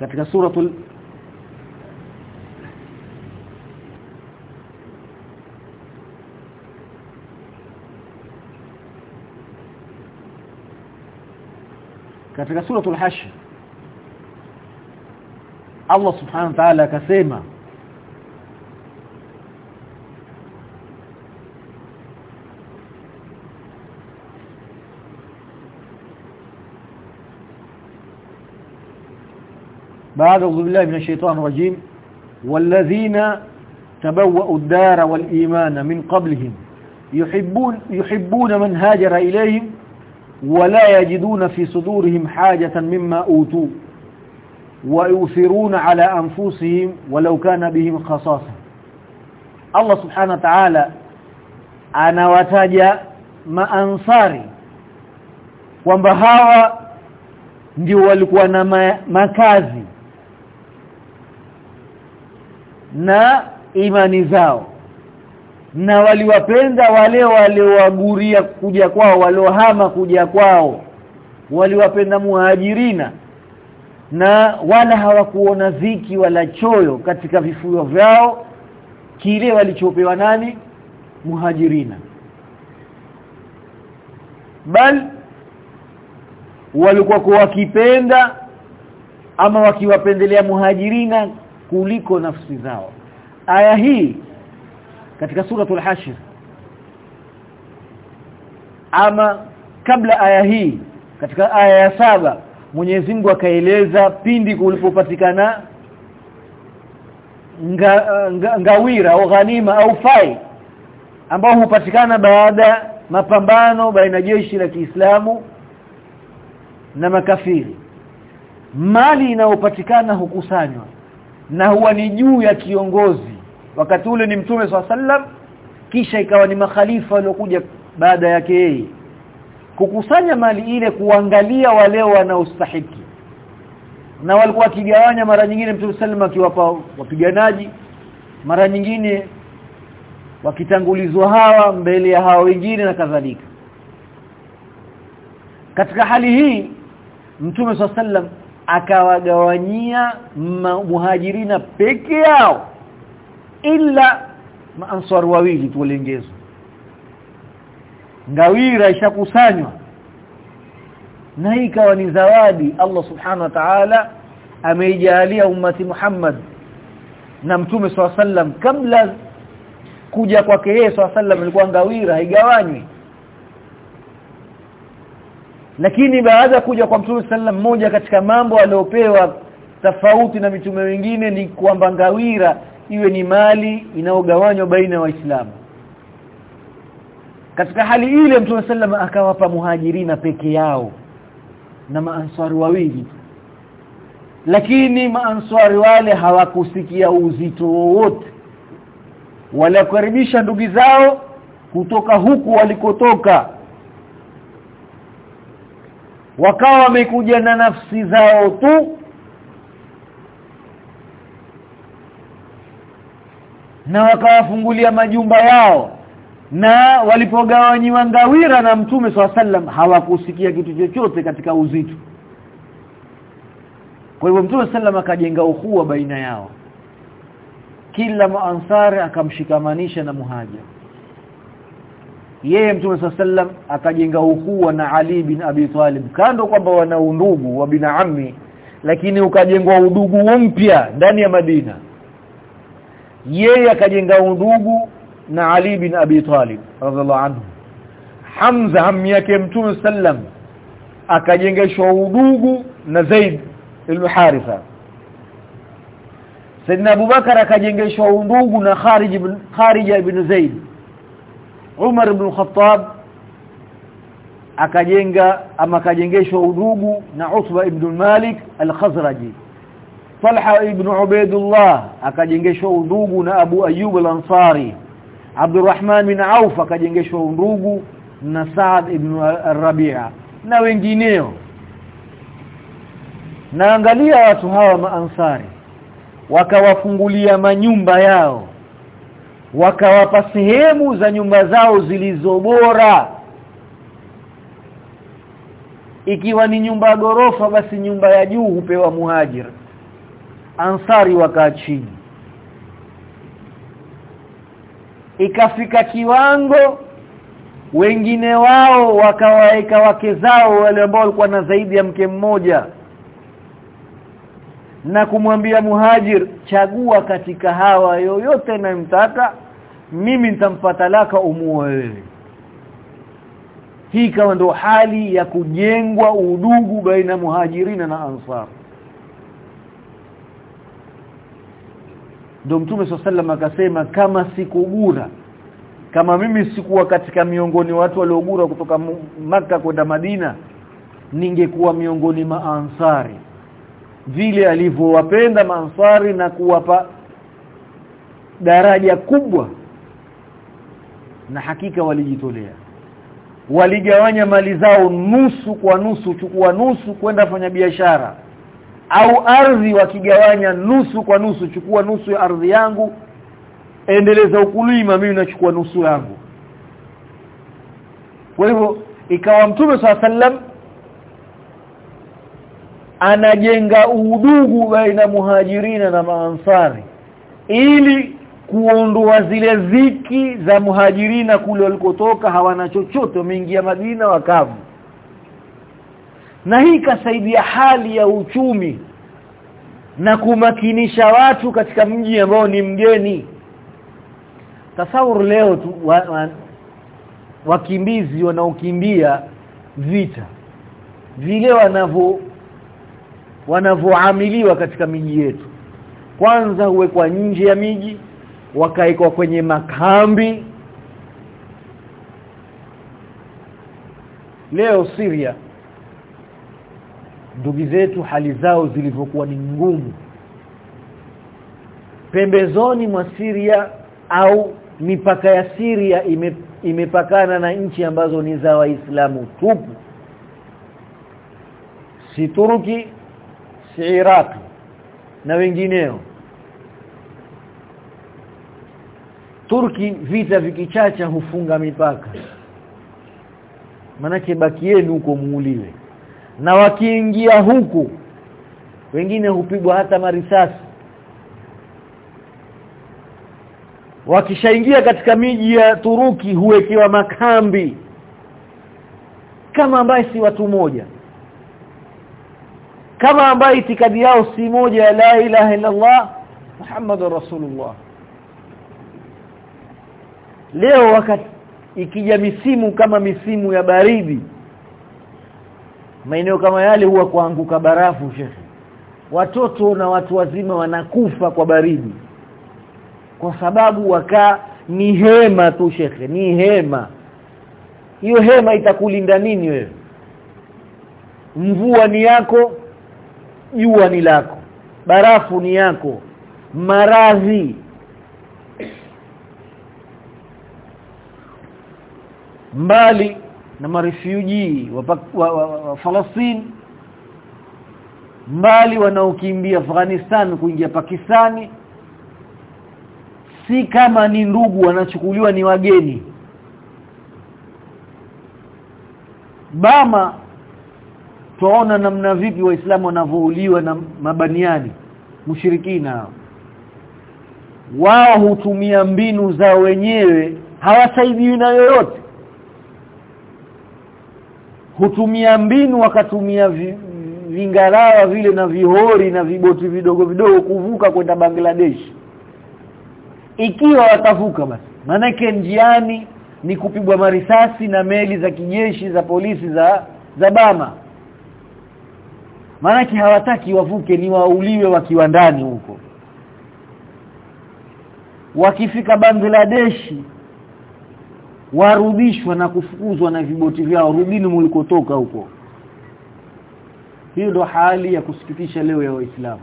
Katika suratul katika suratul hashr Allah subhanahu wa ta'ala akasema بعد أعوذ بالله من الشيطان الرجيم. والذين تبوأوا الدار والإيمان من قبلهم يحبون يحبون من هاجر إليهم ولا يجدون في صدورهم حاجة مما أوتوا ويؤثرون على أنفسهم ولو كان بهم خصاصة. الله سبحانه وتعالى anawataja maansari kwamba hawa ndio walikuwa na ma makazi na imani zao. Na waliwapenda wale waliowaguria kuja kwao waliohama kuja kwao. Waliwapenda muhajirina. Na wala hawakuona ziki wala choyo katika vifuo vyao. Kile walichopewa nani? Muhajirina. Bal walikuwa wakipenda ama wakiwapendelea muhajirina kuliko nafsi zao. Aya hii katika suratul hashr. Ama kabla aya hii katika aya ya saba Mwenyezi Mungu akaeleza pindi kulipopatikana nga, nga, ngawira au ghanima au fai ambao hupatikana baada mapambano baina jeshi la Kiislamu na makafiri. Mali inayopatikana hukusanywa na huwa ni juu ya kiongozi. Wakati ule ni mtume sallam kisha ikawa ni makhalifa waliokuja baada yake yeye. Kukusanya mali ile kuangalia wale wanaostahiki. Na walikuwa wakigawanya mara nyingine mtume sallam akiwapa wapiganaji mara nyingine wakitangulizwa hawa mbele ya hawa wengine na kadhalika. Katika hali hii mtume sallam akawagawanyia muhajirina peke yao ila maansar wawili tuolengezwa ngawira ishakusanywa na hii ikawa ni zawadi Allah subhanahu wa ta'ala ameijalia ummati Muhammad na mtume swalla sallam. Kabla kuja kwake yeye swalla sallam alikuwa ngawira haigawanywi lakini baada kuja kwa mtume sallam moja katika mambo aliyopewa tofauti na mitume wengine ni kwamba ngawira iwe ni mali inayogawanywa baina ya waislamu. Katika hali ile mtume sallam akawapa muhajirina peke yao na maanswari wawili lakini maanswari wale hawakusikia uzito wowote. Walikaribisha ndugu zao kutoka huku walikotoka wakawa wamekuja na nafsi zao tu. Na wakawafungulia majumba yao. Na walipogawanyiwa ngawira na mtume sallam hawakusikia kitu chochote katika uzito. Kwa hivyo mtume sallam akajenga ukhuwa baina yao. Kila maansari akamshikamanisha na muhajir yeye mtume sallam akajenga ukuu na Ali bin Abi Talib. Kando kwamba wana undugu wa binaami lakini ukajengwa udugu mpya ndani ya Madina. Yeye akajenga undugu na Ali bin Abi Talib radhiallahu anhu. Hamza hammi yake mtume sallam akajengeshwa udugu na Zaid ibn Haritha. Saidina Abubakar akajengeshwa undugu na Kharij ibn Kharija ibn Zaid Umar ibn Khattab akajenga ama akajengeshwa udugu na Utba ibn Malik al-Khazraji. Talha ibn Ubaidullah akajengeshwa udugu na Abu Ayyub al-Ansari. Abdurrahman bin Auf akajengeshwa undugu na Saad ibn Rabi'a na wengineo. Naangalia watu hawa maansari wakawafungulia manyumba yao wakawapa sehemu za nyumba zao zilizobora ikiwa ni nyumba ya gorofa basi nyumba ya juu hupewa muhajir. Ansari wakaa chini. Ikafika kiwango wengine wao wakawaeka wake zao wale ambao walikuwa na zaidi ya mke mmoja na kumwambia muhajir chagua katika hawa yoyote nayemtaka mimi nitampa talaka umuoe wewe. Hii kama ndo hali ya kujengwa udugu baina muhajirina na ansar. Ndo mtume sallallahu akasema kama sikugura kama mimi sikuwa katika miongoni watu waliogura kutoka maka kwenda Madina ningekuwa miongoni maansari vile alivyowapenda maansari na kuwapa daraja kubwa na hakika walijitolea. Waligawanya mali zao nusu kwa nusu chukua nusu kwenda fanya biashara. Au ardhi wakigawanya nusu kwa nusu chukua nusu ya ardhi yangu endeleza ukulima mimi nachukua nusu yangu. Kwa hivyo ikawa mtume sallam anajenga udugu baina muhajirina na maansari ili kuondoa zile ziki za muhajirina kule walikotoka hawana chochote wameingia Madina wakavu. Na hii kasaidia hali ya uchumi na kumakinisha watu katika mji ambao ni mgeni. Tasawur leo tu wa, wa, wakimbizi wanaokimbia vita vile wanavyo wanavyoamiliwa katika miji yetu. Kwanza huwekwa nje ya miji wakaekwa kwenye makambi. Leo Syria ndugu zetu hali zao zilivyokuwa ni ngumu. Pembezoni mwa Syria au mipaka ya Syria ime, imepakana na nchi ambazo ni za waislamu tupu. Si Turki si Iraq na wengineo Turki vita vikichacha hufunga mipaka. Manake baki yenu huko muuliwe. Na wakiingia huku wengine hupigwa hata marisasi. Wakishaingia katika miji ya Turuki huwekewa makambi. Kama ambaye si watu moja. Kama ambaye itikadi yao si moja la ilaha illa Allah Muhammadur Rasulullah leo wakati ikija misimu kama misimu ya baridi maeneo kama yale huwa kuanguka barafu shekhe. Watoto na watu wazima wanakufa kwa baridi. Kwa sababu wakaa ni hema tu shekhe ni hema. Hiyo hema itakulinda nini wewe? Mvua ni yako jua ni lako. Barafu ni yako. Maradhi mbali na marifuji wa, wa, wa, wa Falastini mbali wanaokimbia Afghanistan kuingia Pakistani. Si kama ni ndugu wanachukuliwa ni wageni. Bama tuona namna vipi waislamu wanavouliwa na mabaniani mushirikina. Wao hutumia mbinu za wenyewe hawasaidiwi na yoyote hutumia mbinu wakatumia vi, vingarawa vile na vihori na viboti vidogo vidogo kuvuka kwenda Bangladesh. Ikiwa watavuka basi manake njiani ni kupigwa marisasi na meli za kijeshi za polisi za za Bama. Maanake hawataki wavuke ni wauliwe wakiwa ndani huko. Wakifika Bangladeshi warudishwa na kufukuzwa na viboti vyao rudini mlikotoka huko. Hiyo ndo hali ya kusikitisha leo ya waislamu.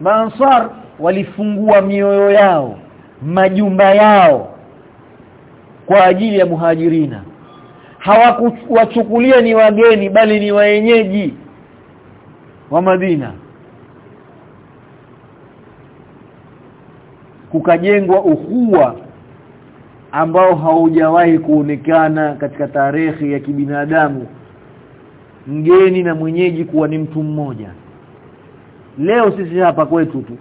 Mansar walifungua mioyo yao majumba yao kwa ajili ya muhajirina. Hawakuwachukulia ni wageni bali ni waenyeji wa Madina kukajengwa ukhuwa ambao haujawahi kuonekana katika tarehe ya kibinadamu mgeni na mwenyeji kuwa ni mtu mmoja. Leo sisi hapa kwetu tu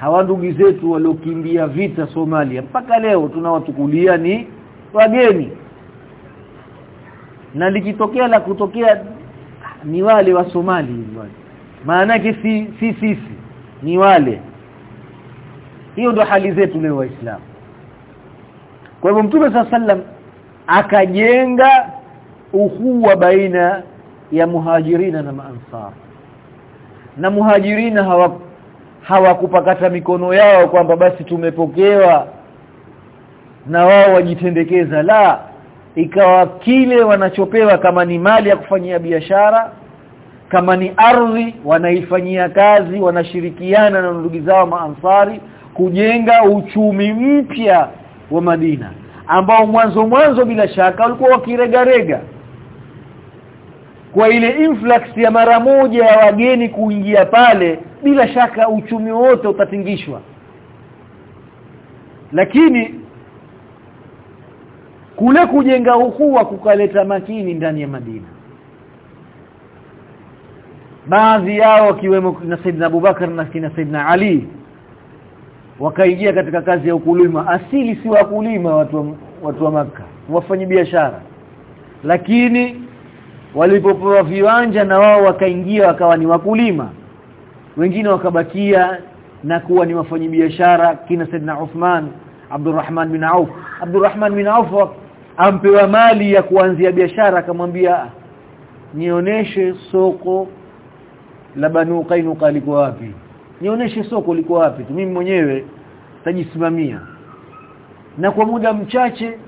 hawa ndugu zetu waliokimbia vita Somalia mpaka leo tunawatukulia ni wageni. Na likitokea la kutokea ni wale wa Somali maana yake si si sisi ni wale hiyo ndio hali zetu leo waislamu. Kwa hivyo mtume sallam akajenga uhuwa baina ya muhajirina na maansar na muhajirina hawa hawakupakata mikono yao kwamba basi tumepokewa na wao wajitendekeza. La ikawa kile wanachopewa kama ni mali ya kufanyia biashara kama ni ardhi wanaifanyia kazi wanashirikiana na ndugu zao maansari kujenga uchumi mpya wa Madina ambao mwanzo mwanzo bila shaka walikuwa wakiregarega. Kwa ile influx ya mara moja ya wageni kuingia pale bila shaka uchumi wote utatingishwa. Lakini kule kujenga ukhuwa kukaleta makini ndani ya Madina baadhi yao wakiwemo na Saidina Abubakar na kina Saidina Ali wakaingia katika kazi ya ukulima. Asili si wakulima watu wa, watu wa maka wafanyi biashara lakini walipopewa viwanja na wao wakaingia wakawa ni wakulima. Wengine wakabakia na kuwa ni wafanyabiashara kina Saidna Uthman Abdurrahman bin Auf. Abdurrahman bin Auf ampewa mali ya kuanzia biashara akamwambia nionyeshe soko la Banu Qainuqa liko wapi nionyeshe soko liko wapi tu. Mimi mwenyewe tajisimamia na kwa muda mchache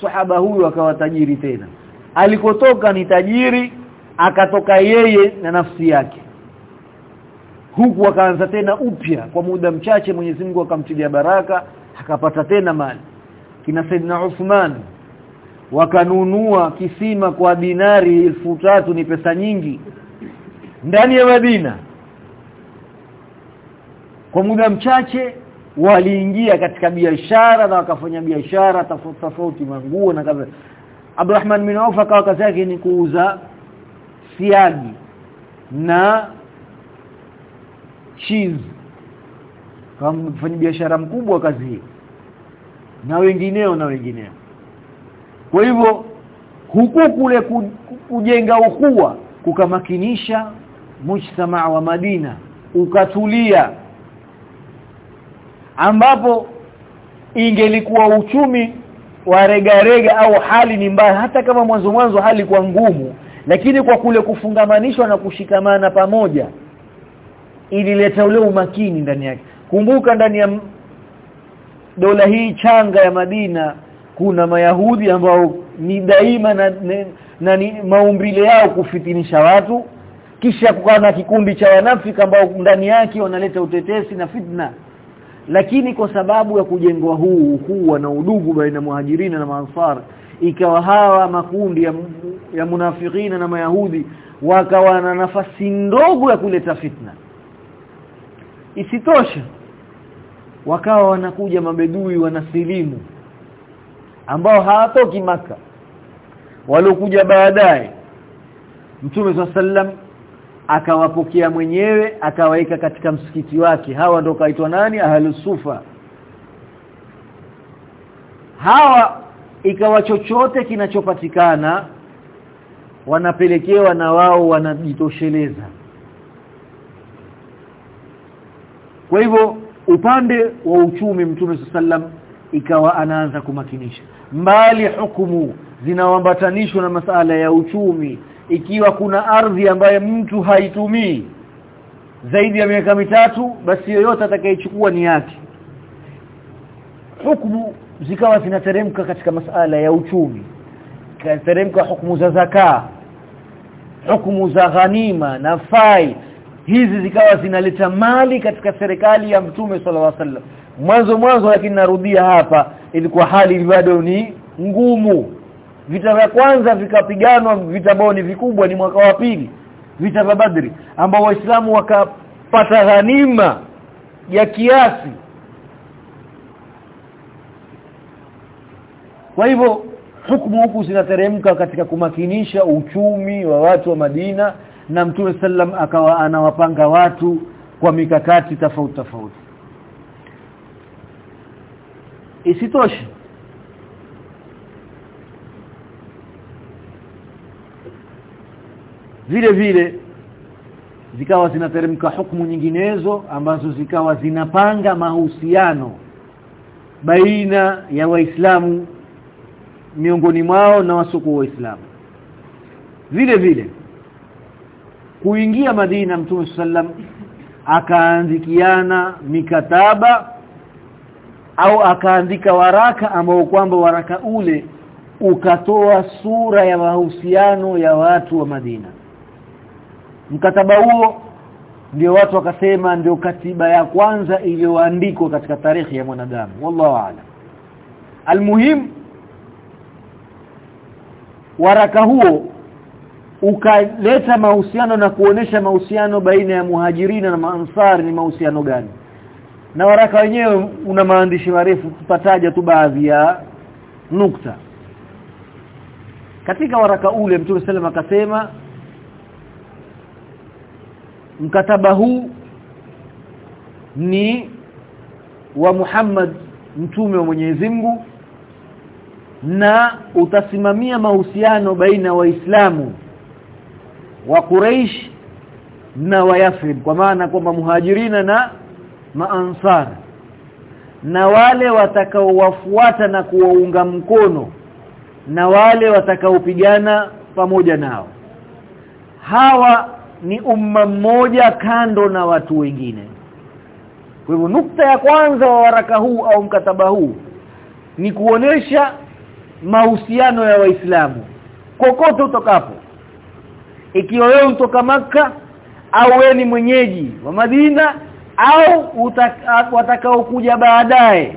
sahaba huyu akawa tajiri tena. Alikotoka ni tajiri akatoka yeye na nafsi yake. Huku akaanza tena upya. Kwa muda mchache Mwenyezi Mungu akamtilia baraka akapata tena mali. Kina Saidna Uthman wakanunua kisima kwa dinari elfu tatu ni pesa nyingi. Ndani ya Madina kwa muda mchache waliingia katika biashara na wakafanya biashara tofauti tofauti manguo na kadha Abdurrahman bin Auf akawa kazi yake ni kuuza siagi na cheese. Kama biashara mkubwa kazi hii. Na wengineo na wengineo. Kwa hivyo huku kule kujenga ukua kukamakinisha mujtamaa wa Madina. Ukatulia ambapo ingelikuwa uchumi wa regarega rega au hali ni mbaya hata kama mwanzo mwanzo hali kwa ngumu lakini kwa kule kufungamanishwa na kushikamana pamoja ilileta ule umakini ndani yake. Kumbuka ndani ya dola hii changa ya Madina kuna mayahudi ambao ni daima na, na, na ni maumbile yao kufitinisha watu kisha kukaa na kikundi cha wanafiki ambao ndani yake wanaleta utetesi na fitna lakini kwa sababu ya kujengwa huu huu na udugu baina muhajirina na maansar ikawa hawa makundi ya, ya munafikina na mayahudi wakawa na nafasi ndogo ya kuleta fitna. Isitoshe wakawa wanakuja mabedui wanasilimu ambao hawatoki maka waliokuja baadaye Mtume sallam akawapokea mwenyewe akawaika katika msikiti wake. Hawa ndio kaitwa nani? Ahlusufa hawa ikawa chochote kinachopatikana wanapelekewa na wao wanajitosheleza. Kwa hivyo upande wa uchumi mtume sallam ikawa anaanza kumakinisha. Mbali hukumu zinaambatanishwa na masala ya uchumi ikiwa kuna ardhi ambaye mtu haitumii zaidi ya miaka mitatu basi yoyote atakayechukua ni yake. Hukumu zikawa zinateremka katika masala ya uchumi kateremka hukumu za zaka hukumu za ghanima na fai. Hizi zikawa zinaleta mali katika serikali ya mtume sallallahu alaihi wasallam. Mwanzo mwanzo lakini narudia hapa ilikuwa hali bado ni ngumu vita vya kwanza vikapiganwa vita ambao ni vikubwa ni mwaka wa pili vita vya Badri ambao waislamu wakapata ghanima ya kiasi. Kwa hivyo hukumu huku zinateremka katika kumakinisha uchumi wa watu wa Madina na Mtume sallam akawa anawapanga watu kwa mikakati tofauti tofauti. Isitoshe vile vile zikawa zinateremka hukumu nyinginezo ambazo zikawa zinapanga mahusiano baina ya waislamu miongoni mwao na wasoko waislamu vile vile kuingia Madina Mtume sallam akaandikiana mikataba au akaandika waraka ambao kwamba waraka ule ukatoa sura ya mahusiano ya watu wa Madina mkataba huo ndio watu wakasema ndio katiba ya kwanza iliyoandikwa katika tarehe ya mwanadamu. Wallahu aalam almuhim waraka huo ukaleta mahusiano na kuonesha mahusiano baina ya muhajirina na maansari ni mahusiano gani? Na waraka wenyewe una maandishi marefu tupataja tu baadhi ya nukta. Katika waraka ule Mtume sallam akasema mkataba huu ni wa Muhammad mtume wa Mwenyezi Mungu na utasimamia mahusiano baina waislamu wa Quraysh na wa Yathrib kwa maana kwamba muhajirina na maansar na wale watakaowafuata na kuwaunga mkono na wale watakaopigana pamoja nao. Hawa ni umma mmoja kando na watu wengine. Kwa hivyo nukta ya kwanza wa waraka huu au mkataba huu ni kuonesha mahusiano ya waislamu. Kokote utokapo ikiwa wewe utoka maka au wewe ni mwenyeji wa Madina au watakao kuja baadaye.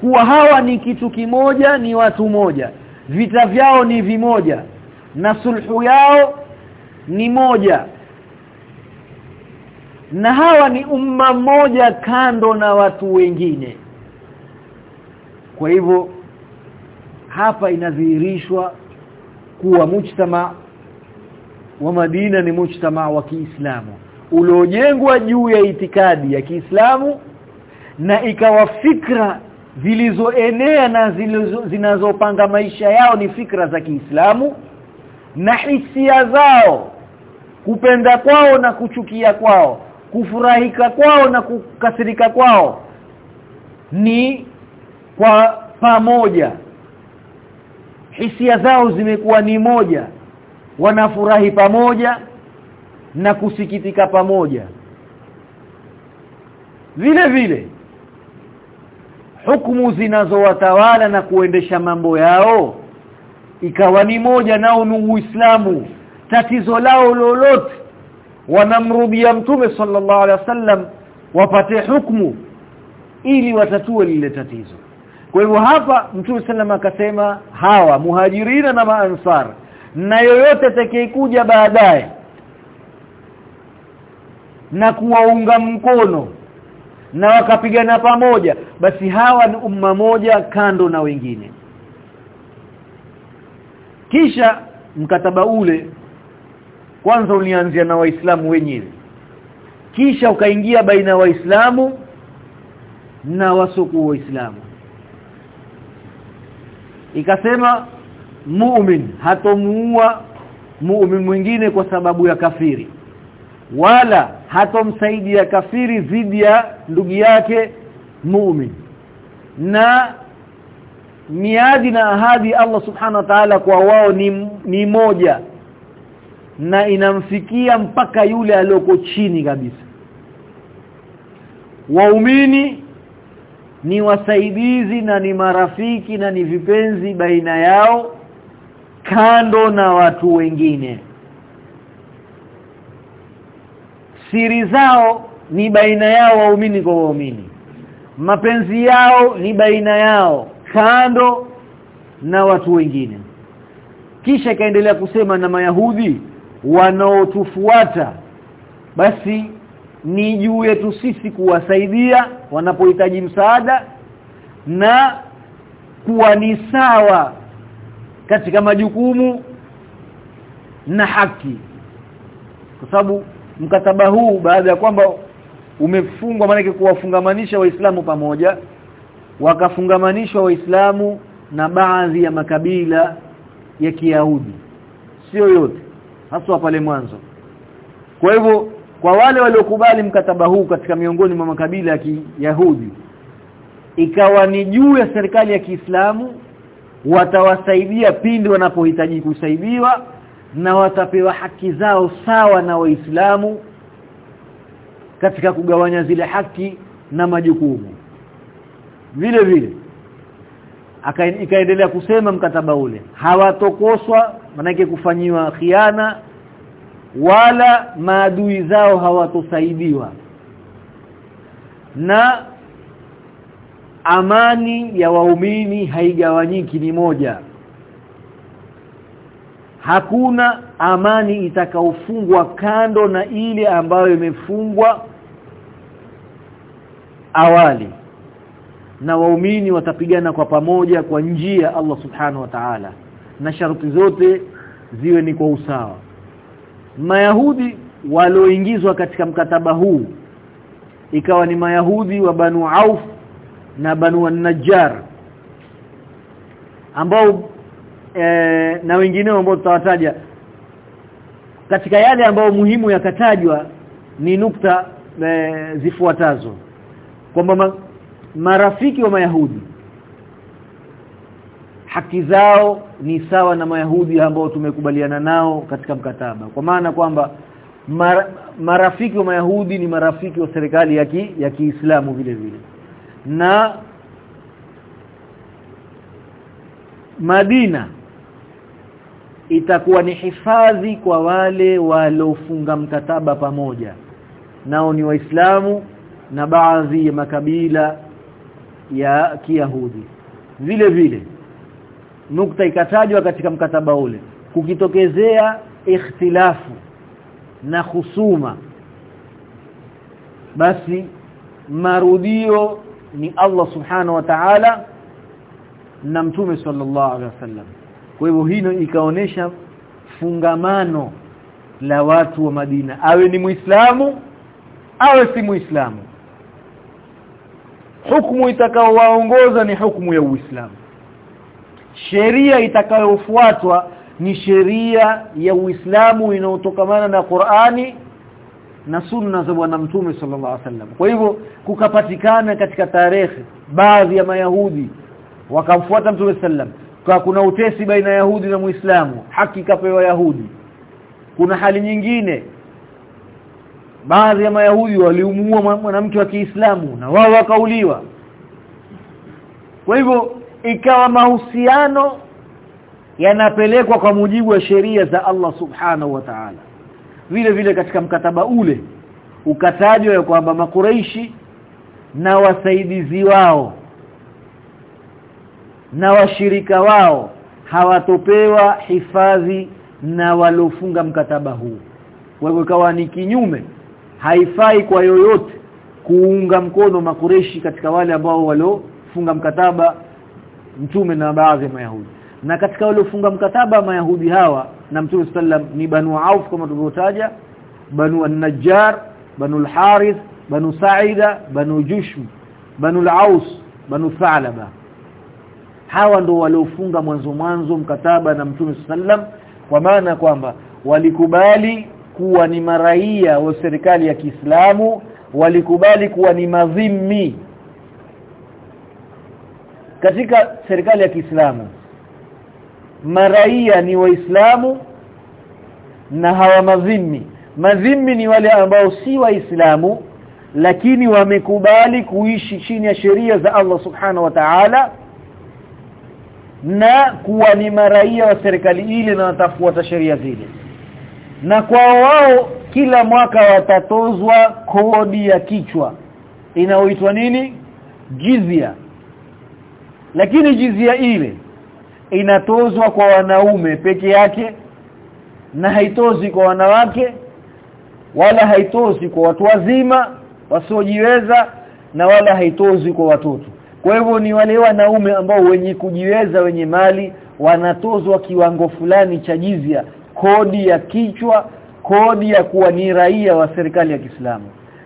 Kuwa hawa ni kitu kimoja ni watu moja. Vita vyao ni vimoja na sulhu yao ni moja. Na hawa ni umma mmoja kando na watu wengine. Kwa hivyo hapa inadhihirishwa kuwa mujtama wa Madina ni mujtama wa Kiislamu. Uliojengwa juu ya itikadi ya Kiislamu na ikawa fikra zilizoenea na zinazopanga maisha yao ni fikra za Kiislamu na hisia zao. Kupenda kwao na kuchukia kwao. Kufurahika kwao na kukasirika kwao. Ni kwa pamoja. Hisia zao zimekuwa ni moja. Wanafurahi pamoja na kusikitika pamoja. Vile vile hukumu zinazowatawala na kuendesha mambo yao ikawa ni moja nao ni Uislamu. Tatizo lao lolote wanamrudia mtume sallallahu alaihi wasallam wapate hukumu ili watatue lile tatizo. Kwa hivyo hapa mtume sallam akasema hawa muhajirina na maansar na yoyote atakayekuja baadaye na kuwaunga mkono na wakapigana pamoja basi hawa ni umma moja kando na wengine kisha mkataba ule kwanza ulianzia na waislamu wenyewe. Kisha ukaingia baina ya waislamu na wasoku waislamu. Ikasema mu'min hatomuua mu'min mwingine kwa sababu ya kafiri. Wala hatomsaidia kafiri dhidi ya ndugu yake mu'min. Na miadi na ahadi Allah subhanahu wa ta'ala kwa wao ni, ni moja. Na inamfikia mpaka yule aliyoko chini kabisa. Waumini ni wasaidizi na ni marafiki na ni vipenzi baina yao kando na watu wengine. Siri zao ni baina yao waumini kwa waumini. Mapenzi yao ni baina yao kando na watu wengine. Kisha ikaendelea kusema na mayahudi wanaotufuata basi ni juu yetu sisi kuwasaidia wanapohitaji msaada na kuwa ni sawa katika majukumu na haki. Kwa sababu mkataba huu baada ya kwamba umefungwa maana kuwafungamanisha waislamu pamoja wakafungamanishwa waislamu na baadhi ya makabila ya Kiyahudi. Sio yote haswa pale mwanzo. Kwa hivyo kwa wale waliokubali mkataba huu katika miongoni mwa makabila ya Kiyahudi ikawa ni juu ya serikali ya Kiislamu watawasaidia pindi wanapohitaji kusaidiwa na watapewa haki zao sawa na waislamu katika kugawanya zile haki na majukumu vile vile. Ikaendelea kusema mkataba ule. Hawatokoswa manake kufanyiwa khiana wala maadui zao hawatosaidiwa. Na amani ya waumini haigawanyiki ni moja. Hakuna amani itakaofungwa kando na ile ambayo imefungwa awali na waumini watapigana kwa pamoja kwa njia Allah subhanahu wa ta'ala na sharti zote ziwe ni kwa usawa. Mayahudi walioingizwa katika mkataba huu ikawa ni Mayahudi wa Banu Auf na Banu An-Najjar ambao e, na wengineo ambao tutawataja katika yale ambayo muhimu yakatajwa ni nukta e, zifuatazo. Kwamba marafiki wa Mayahudi. Haki zao ni sawa na Mayahudi ambao tumekubaliana nao katika mkataba. Kwa maana kwamba mar, marafiki wa Mayahudi ni marafiki wa serikali ya ki, ya Kiislamu vile vile. Na Madina itakuwa ni hifadhi kwa wale waliofunga mkataba pamoja. Nao ni waislamu na baadhi ya makabila ya Kiyahudi. Vile vile nukta ikatajwa katika mkataba ule kukitokezea ikhtilafu na husuma basi marudio ni Allah subhanahu wa ta'ala na mtume sallallahu alaihi wasallam. Kwa hivyo hino ikaonesha fungamano la watu wa Madina. Awe ni muislamu awe si muislamu hukumu itakaowaongoza ni hukumu ya Uislamu. Sheria itakayofuatwa ni sheria ya Uislamu inayotokamana na Qur'ani na sunna za bwana mtume sallallahu alaihi wasallam. Kwa hivyo kukapatikana katika tarehe baadhi ya mayahudi wakamfuata mtume sallam kwa kuna utesi baina ya Yahudi na Muislamu haki kapewa Yahudi. Kuna hali nyingine baadhi ya mayahudi waliumuua mwanamke wa Kiislamu na wao wakauliwa. Kwa hivyo ikawa mahusiano yanapelekwa kwa mujibu wa sheria za Allah subhanahu wa ta'ala. Vile vile katika mkataba ule ukatajwa ya kwamba makureishi na wasaidizi wao na washirika wao hawatopewa hifadhi na waliofunga mkataba huu. Kwa hivyo ikawa ni kinyume haifai kwa yoyote kuunga mkono makureshi katika wale ambao waliofunga mkataba mtume na baadhi ya mayahudi. Na katika waliofunga mkataba mayahudi hawa na mtume sallam ni banu auf kama tulivyotaja banu an-najjar banu al-harith banu sa'ida banu jushm banu al-aus banu tha'laba. Hawa ndo waliofunga mwanzo mwanzo mkataba na Mtume sallam kwa maana kwamba walikubali kuwa ni maraia wa serikali ya Kiislamu walikubali kuwa ni madhimmi katika serikali ya Kiislamu. Maraia ni waislamu na hawa madhimmi. Madhimmi ni wale ambao si waislamu lakini wamekubali kuishi chini ya sheria za Allah subhanahu wa ta'ala na kuwa ni maraia wa serikali ile na watafuata sheria zile na kwao wao kila mwaka watatozwa kodi ya kichwa. Inaoitwa nini? Jizia lakini jizia ile inatozwa kwa wanaume peke yake na haitozi kwa wanawake wala haitozi kwa watu wazima wasiojiweza na wala haitozi kwa watoto. Kwa hivyo ni wale wanaume ambao wenye kujiweza wenye mali wanatozwa kiwango fulani cha jizia kodi ya kichwa kodi ya kuwa ni raia wa serikali ya Kiislamu.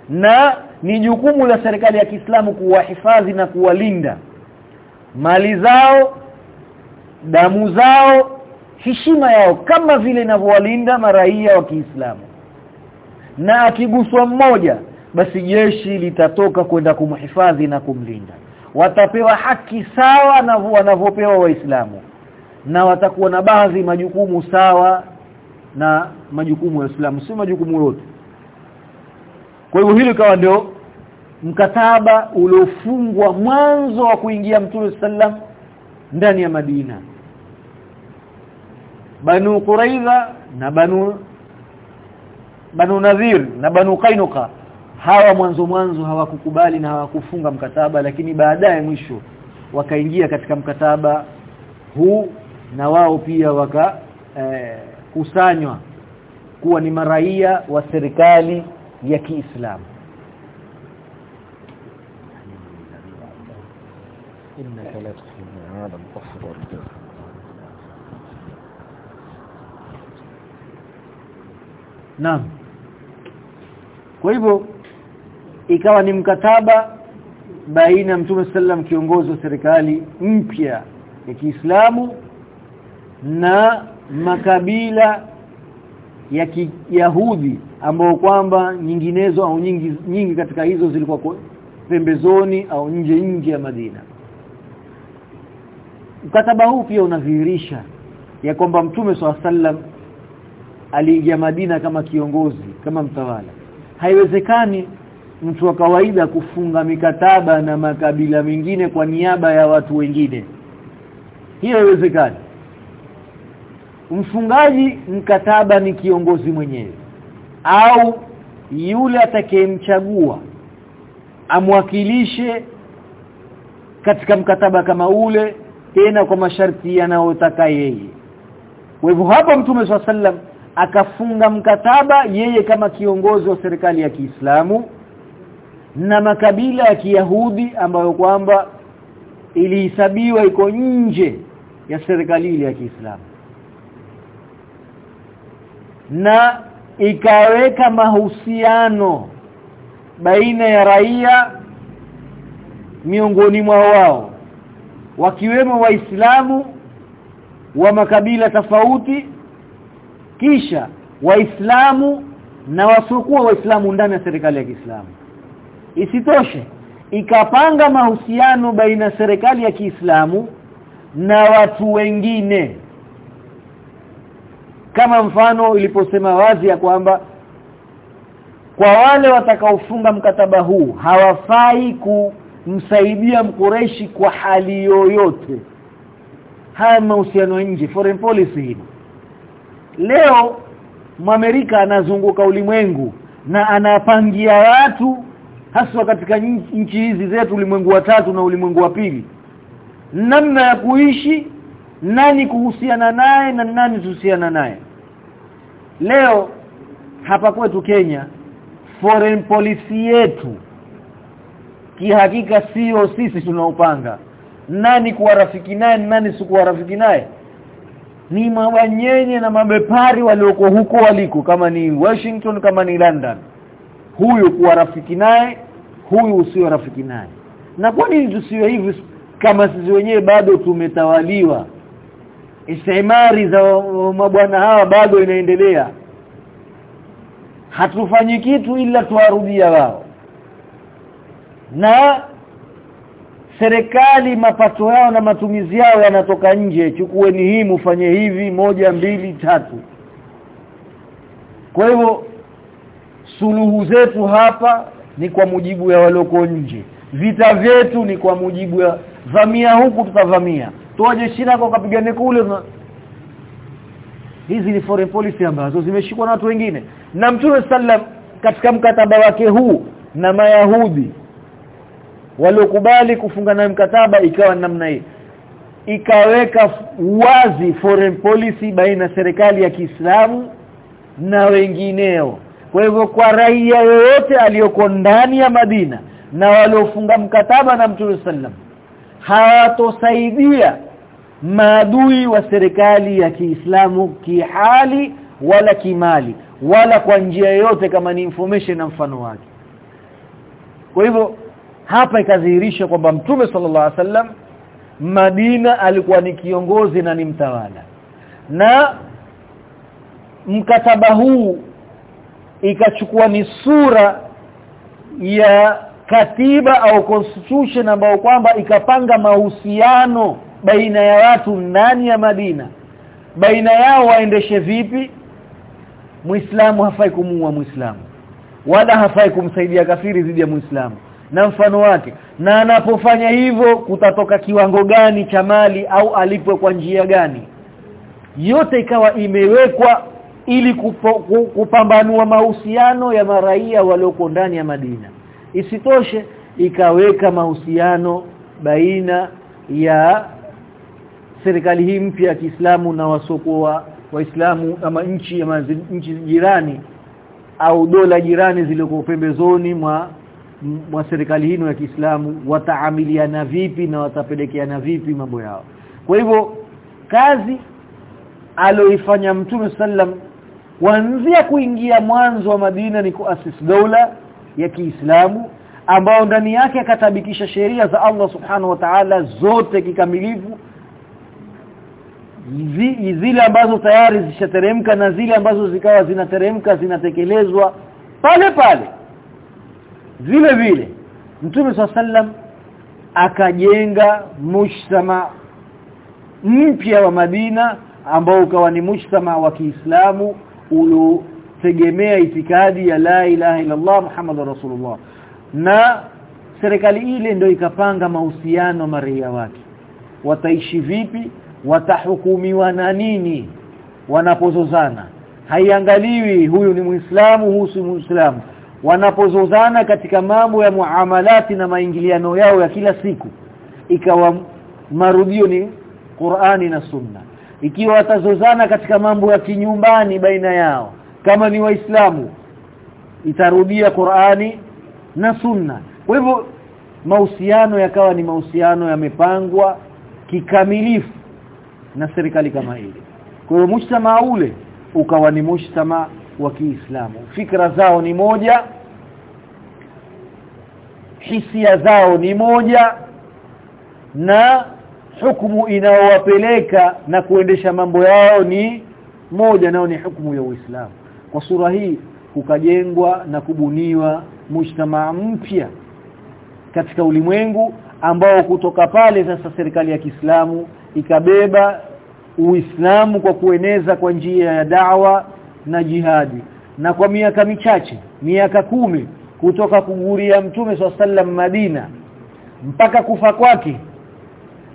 Na ni jukumu la serikali ya Kiislamu kuwahifadhi na kuwalinda. Mali zao damu zao heshima yao kama vile inavyowalinda maraia wa Kiislamu. Na akiguswa mmoja basi jeshi litatoka kwenda kumhifadhi na kumlinda. Watapewa haki sawa na wanavyopewa waislamu. Na watakuwa na baadhi majukumu sawa na majukumu ya Uislamu si majukumu yote. Kwa hivyo hili kawa ndio mkataba uliofungwa mwanzo wa kuingia Mtume sallam ndani ya Madina. Banu Quraiza na Banu Banu Nadhir na Banu Kainuka hawa mwanzo mwanzo hawakukubali na hawakufunga mkataba lakini baadaye mwisho wakaingia katika mkataba huu na wao pia waka eh, kusanywa kuwa ni maraia wa serikali ya Kiislamu Naam. Kwa hivyo ikawa ni mkataba baina ya Mtume sallam kiongozi wa serikali mpya ya Kiislamu na makabila ya Kiyahudi ambao kwamba nyinginezo au nyingi nyingi katika hizo zilikuwa pembezoni au nje nje ya Madina. Mkataba huu pia unadhihirisha ya kwamba Mtume sallam aliingia Madina kama kiongozi kama mtawala. Haiwezekani mtu wa kawaida kufunga mikataba na makabila mengine kwa niaba ya watu wengine. Hiyo haiwezekani mfungaji mkataba ni kiongozi mwenyewe. Au yule atakayemchagua amwakilishe katika mkataba kama ule tena kwa masharti yanayotaka yeye. Kwa hivyo hapa mtume swalla sallam akafunga mkataba yeye kama kiongozi wa serikali ya Kiislamu na makabila ya Kiyahudi ambayo kwamba ilihesabiwa iko nje ya serikali ile ya Kiislamu na ikaweka mahusiano baina ya raia miongoni mwa wao wakiwemo waislamu wa makabila tofauti kisha waislamu na wasiokuwa waislamu ndani ya serikali ya Kiislamu. Isitoshe ikapanga mahusiano baina serikali ya Kiislamu na watu wengine kama mfano iliposema wazi ya kwamba kwa wale watakaofunga mkataba huu hawafai kumsaidia mkureshi kwa hali yoyote. Haya mahusiano nje foreign policy hii. Leo Mwamerika anazunguka ulimwengu na anapangia watu haswa katika nchi hizi zetu ulimwengu wa tatu na ulimwengu wa pili namna ya kuishi nani kuhusiana naye na nani kuhusiana naye? Leo hapa kwetu Kenya foreign policy yetu kihakika sio sisi tunaopanga nani kuwa rafiki naye nani sikuwa rafiki naye? Ni mabanyenye na mabepari walioko huko waliko kama ni Washington kama ni London. Huyu kuwa rafiki naye huyu usio rafiki naye. Na kwa nini tusiwe hivi kama sisi wenyewe bado tumetawaliwa istimari za mabwana hawa bado inaendelea. Hatufanyi kitu ila tuwarudia wao. Na serikali mapato yao na matumizi yao yanatoka nje. Chukueni hii mfanye hivi moja mbili tatu. Kwa hivyo suluhu zetu hapa ni kwa mujibu ya waloko nje. Vita vyetu ni kwa mujibu ya vamia huku tutavamia toaje jeshi lako kapigane kule hizi ni foreign policy ambazo zimeshikwa na watu wengine. Na mtume sallam katika mkataba wake huu na mayahudi waliokubali kufunga na mkataba ikawa namna hii. Ikaweka wazi foreign policy baina serikali ya Kiislamu na wengineo. Kwa hivyo kwa raia yoyote aliyoko ndani ya Madina na waliofunga mkataba na Mtume sallam hawatosaidia maadui wa serikali ya Kiislamu kihali wala kimali wala kwa njia yoyote kama ni information na mfano wake. Kwa hivyo hapa ikadhihirisha kwamba Mtume sallallahu alaihi wasallam Madina alikuwa ni kiongozi na ni mtawala. Na mkataba huu ikachukua ni sura ya katiba au constitution ambayo kwamba ikapanga mahusiano baina ya watu ndani ya Madina. Baina yao waendeshe vipi? Muislamu hafai kumuua Muislamu. Wala hafai kumsaidia kafiri dhidi ya Muislamu. Na mfano wake na anapofanya hivyo kutatoka kiwango gani cha mali au alipwe kwa njia gani? Yote ikawa imewekwa ili kupambanua mahusiano ya maraia walioko ndani ya Madina isitoshe ikaweka mahusiano baina ya serikali hii mpya ya Kiislamu na wasokoa waislamu ama nchi ama nchi jirani au dola jirani zilizoko pembezoni mwa mwa serikali hino ya Kiislamu wataamiliana vipi na watapelekeana vipi mambo yao? Kwa hivyo kazi aloifanya Mtume sallam kuanzia kuingia mwanzo wa Madina ni kuasis dola ya Kiislamu ambao ndani yake akatabikisha sheria za Allah subhanahu wa ta'ala zote kikamilifu zile ambazo tayari zishateremka na zile ambazo zikawa zinateremka zinatekelezwa pale pale. Vile vile Mtume sallam akajenga mujtama mpya wa Madina ambao ukawa ni mujtama wa Kiislamu uliotegemea itikadi ya la ilaha illa Allah Muhammadur Rasulullah. Na serikali ile ndio ikapanga mahusiano maria wake. Wataishi vipi? Watahukumiwa na nini? Wanapozozana. Haiangaliwi huyu ni muislamu huyu si muislamu. Wanapozozana katika mambo ya muamalati na maingiliano yao ya kila siku. Ikawa marudio ni Qur'ani na Sunna. Ikiwa watazozana katika mambo ya kinyumbani baina yao kama ni waislamu itarudia Qur'ani na Sunna. Kwa hivyo mahusiano yakawa ni mahusiano yamepangwa kikamilifu na serikali kama ile. Kwa hiyo mshtama ule ukawa ni mshtama wa Kiislamu. Fikra zao ni moja hisia zao ni moja na hukumu inayowapeleka na kuendesha mambo yao ni moja nao ni hukumu ya Uislamu kwa sura hii kukajengwa na kubuniwa mshtama mpya katika ulimwengu ambao kutoka pale sasa serikali ya Kiislamu ikabeba Uislamu kwa kueneza kwa njia ya dawa na jihadi. Na kwa miaka michache miaka kumi kutoka kuguria mtume sallam Madina mpaka kufa kwake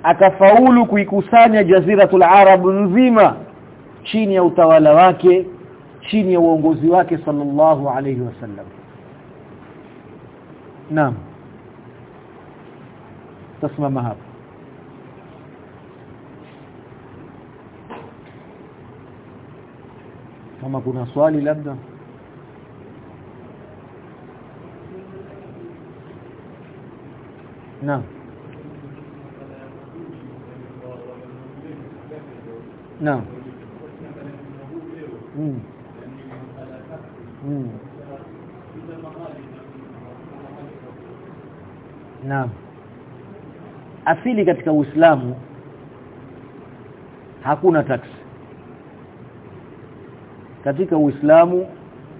akafaulu kuikusanya jaziratul arab nzima chini ya utawala wake chini ya uongozi wake sallallahu alayhi wasallam naam tasimama hapa kama kuna swali labda naam naam mm. Naam. Asili katika Uislamu hakuna taksi. Katika Uislamu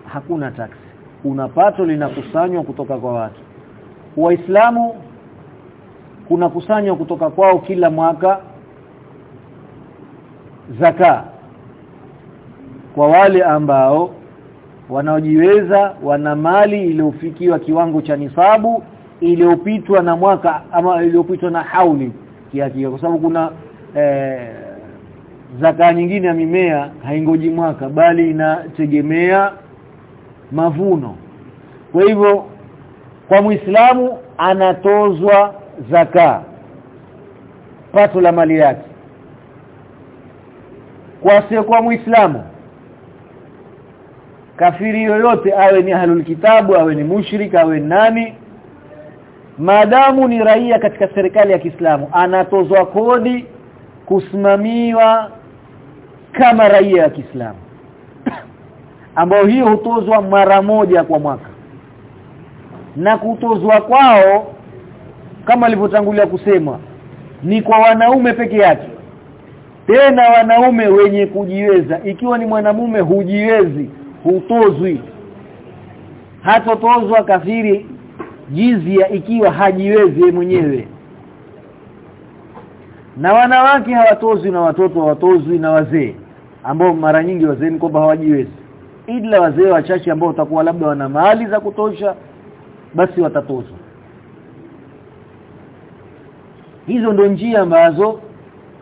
hakuna taksi. Kuna pato linakusanywa kutoka kwa watu. Waislamu kuna kusanywa kutoka kwao kila mwaka zaka kwa wale ambao wanaojiweza wana mali iliyofikiwa kiwango cha nisabu iliyopitwa na mwaka ama iliyopitwa na hauli kiasi kwa sababu kuna eh, zaka nyingine ya mimea haingoji mwaka bali inategemea mavuno. Kwa hivyo kwa Muislamu anatozwa zaka pato la mali yake. Kwa sio kwa Muislamu kafiri yoyote awe ni ahlul kitabu awe ni mushrik awe nani maadamu ni raia katika serikali ya Kiislamu anatozwa kodi kusimamiwa kama raia ya Kiislamu ambao hiyo hutozwa mara moja kwa mwaka na kutozwa kwao kama alivyotangulia kusema ni kwa wanaume peke yake tena wanaume wenye kujiweza. Ikiwa ni mwanamume hujiwezi hutozwi. Hatotozwa kafiri jizia ikiwa hajiwezi mwenyewe. Na wanawake hawatozwi na watoto hawatozwi na wazee ambao mara nyingi wazee ni kwamba hawajiwezi. Ila wazee wachache ambao watakuwa labda wana mali za kutosha basi watatozwa. Hizo ndo njia ambazo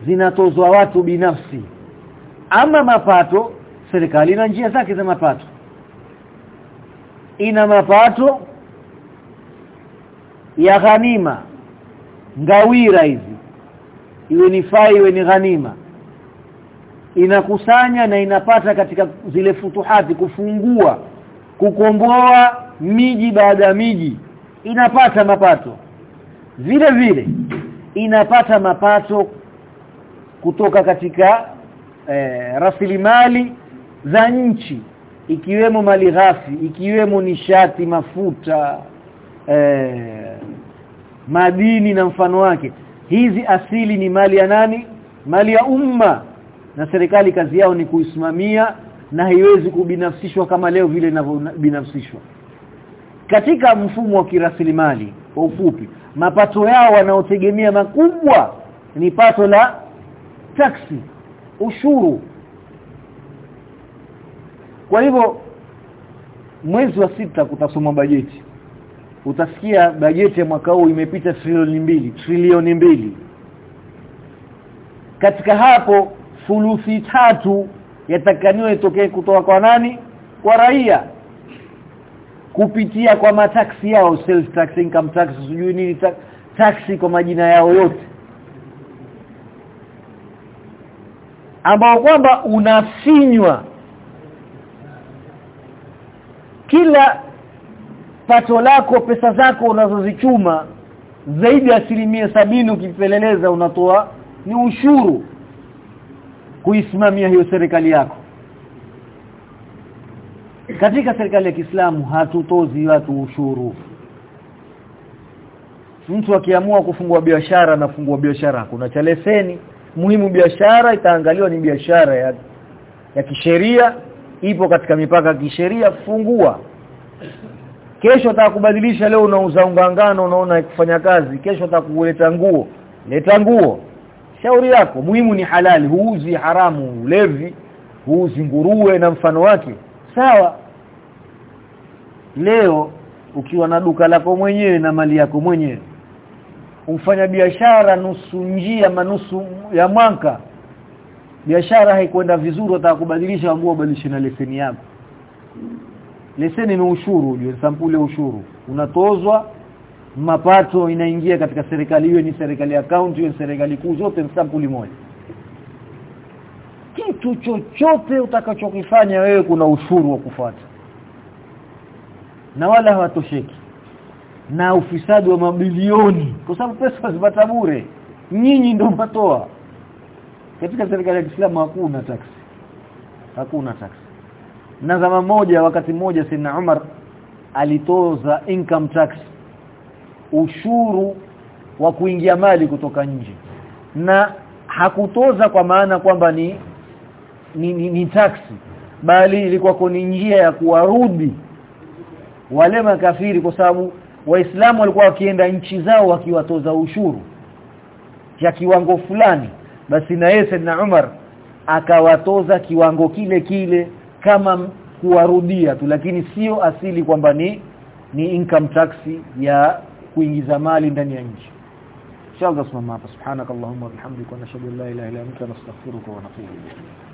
zinatozwa watu binafsi. Ama mapato serikali ina njia zake za mapato. Ina mapato ya ghanima ngawira hizi. Iwe ni fai iwe ni ghanima. Inakusanya na inapata katika zile futuhati kufungua kukomboa miji baada ya miji. Inapata mapato. Vile vile inapata mapato kutoka katika eh, rasilimali za nchi ikiwemo mali ghafi ikiwemo nishati mafuta eh, madini na mfano wake. Hizi asili ni mali ya nani? Mali ya umma. Na serikali kazi yao ni kuisimamia na haiwezi kubinafsishwa kama leo vile inavyobinafsishwa. Katika mfumo wa kirasilimali kwa ufupi mapato yao wanaotegemea makubwa ni pato la taksi ushuru kwa hivyo mwezi wa sita kutasoma bajeti. Utasikia bajeti ya mwaka huu imepita trilioni mbili trilioni mbili. Katika hapo fulusi tatu yatakaniwa itokee kutoka kwa nani? Kwa raia. Kupitia kwa mataksi yao sales tax income tax sijui nini taksi taxi kwa majina yao yote. Ambao kwamba unafinywa kila pato lako pesa zako unazozichuma zaidi ya asilimia sabini ukipeleleza unatoa ni ushuru kuisimamia hiyo serikali yako. Katika serikali ya Kiislamu hatutozi watu ushuru. Mtu akiamua kufungua biashara na fungua biashara kuna cha leseni. Muhimu biashara itaangaliwa ni biashara ya ya kisheria ipo katika mipaka kisheria fungua. Kesho utakubadilisha leo unauza unga ngano unaona kufanya kazi. Kesho utakuleta nguo. Leta nguo. Shauri yako. Muhimu ni halali. Huuzi haramu ulevi. Huuzi nguruwe na mfano wake. Sawa. Leo ukiwa na duka lako mwenyewe na mali yako mwenyewe. Umfanya biashara nusu njia manusu ya mwaka biashara haikwenda vizuri utakubadilisha ambao ubadilishe na leseni yako. Leseni ni ushuru ujue sampuli ushuru. Unatozwa mapato inaingia katika serikali hiyo ni serikali account hiyo serikali kuu zote sampuli moja. Kitu chochote utakachokifanya wewe kuna ushuru wa kufuata. Na wala hawatosheki. Na ufisadi wa mabilioni. Kwa sababu pesa zipata bure. Nyinyi ndio matoa katika serikali ya Kiislamu hakuna taksi hakuna taksi na zama moja wakati mmoja Sayyidina Umar alitoza income tax ushuru wa kuingia mali kutoka nje. Na hakutoza kwa maana kwamba ni ni, ni, ni taksi bali ilikuwa ni njia ya kuwarudi wale makafiri kwa sababu waislamu walikuwa wakienda nchi zao wakiwatoza ushuru ya kiwango fulani basi na yeye na Umar akawatoza kiwango kile kile kama kuwarudia tu lakini sio asili kwamba ni ni income tax ya kuingiza mali ndani ya nchi. Inshallah tusimama hapa. Subhanakallahumma bihamdika wa nashhadu an la ilaha illa anta nastaghfiruka wa natubu ilayk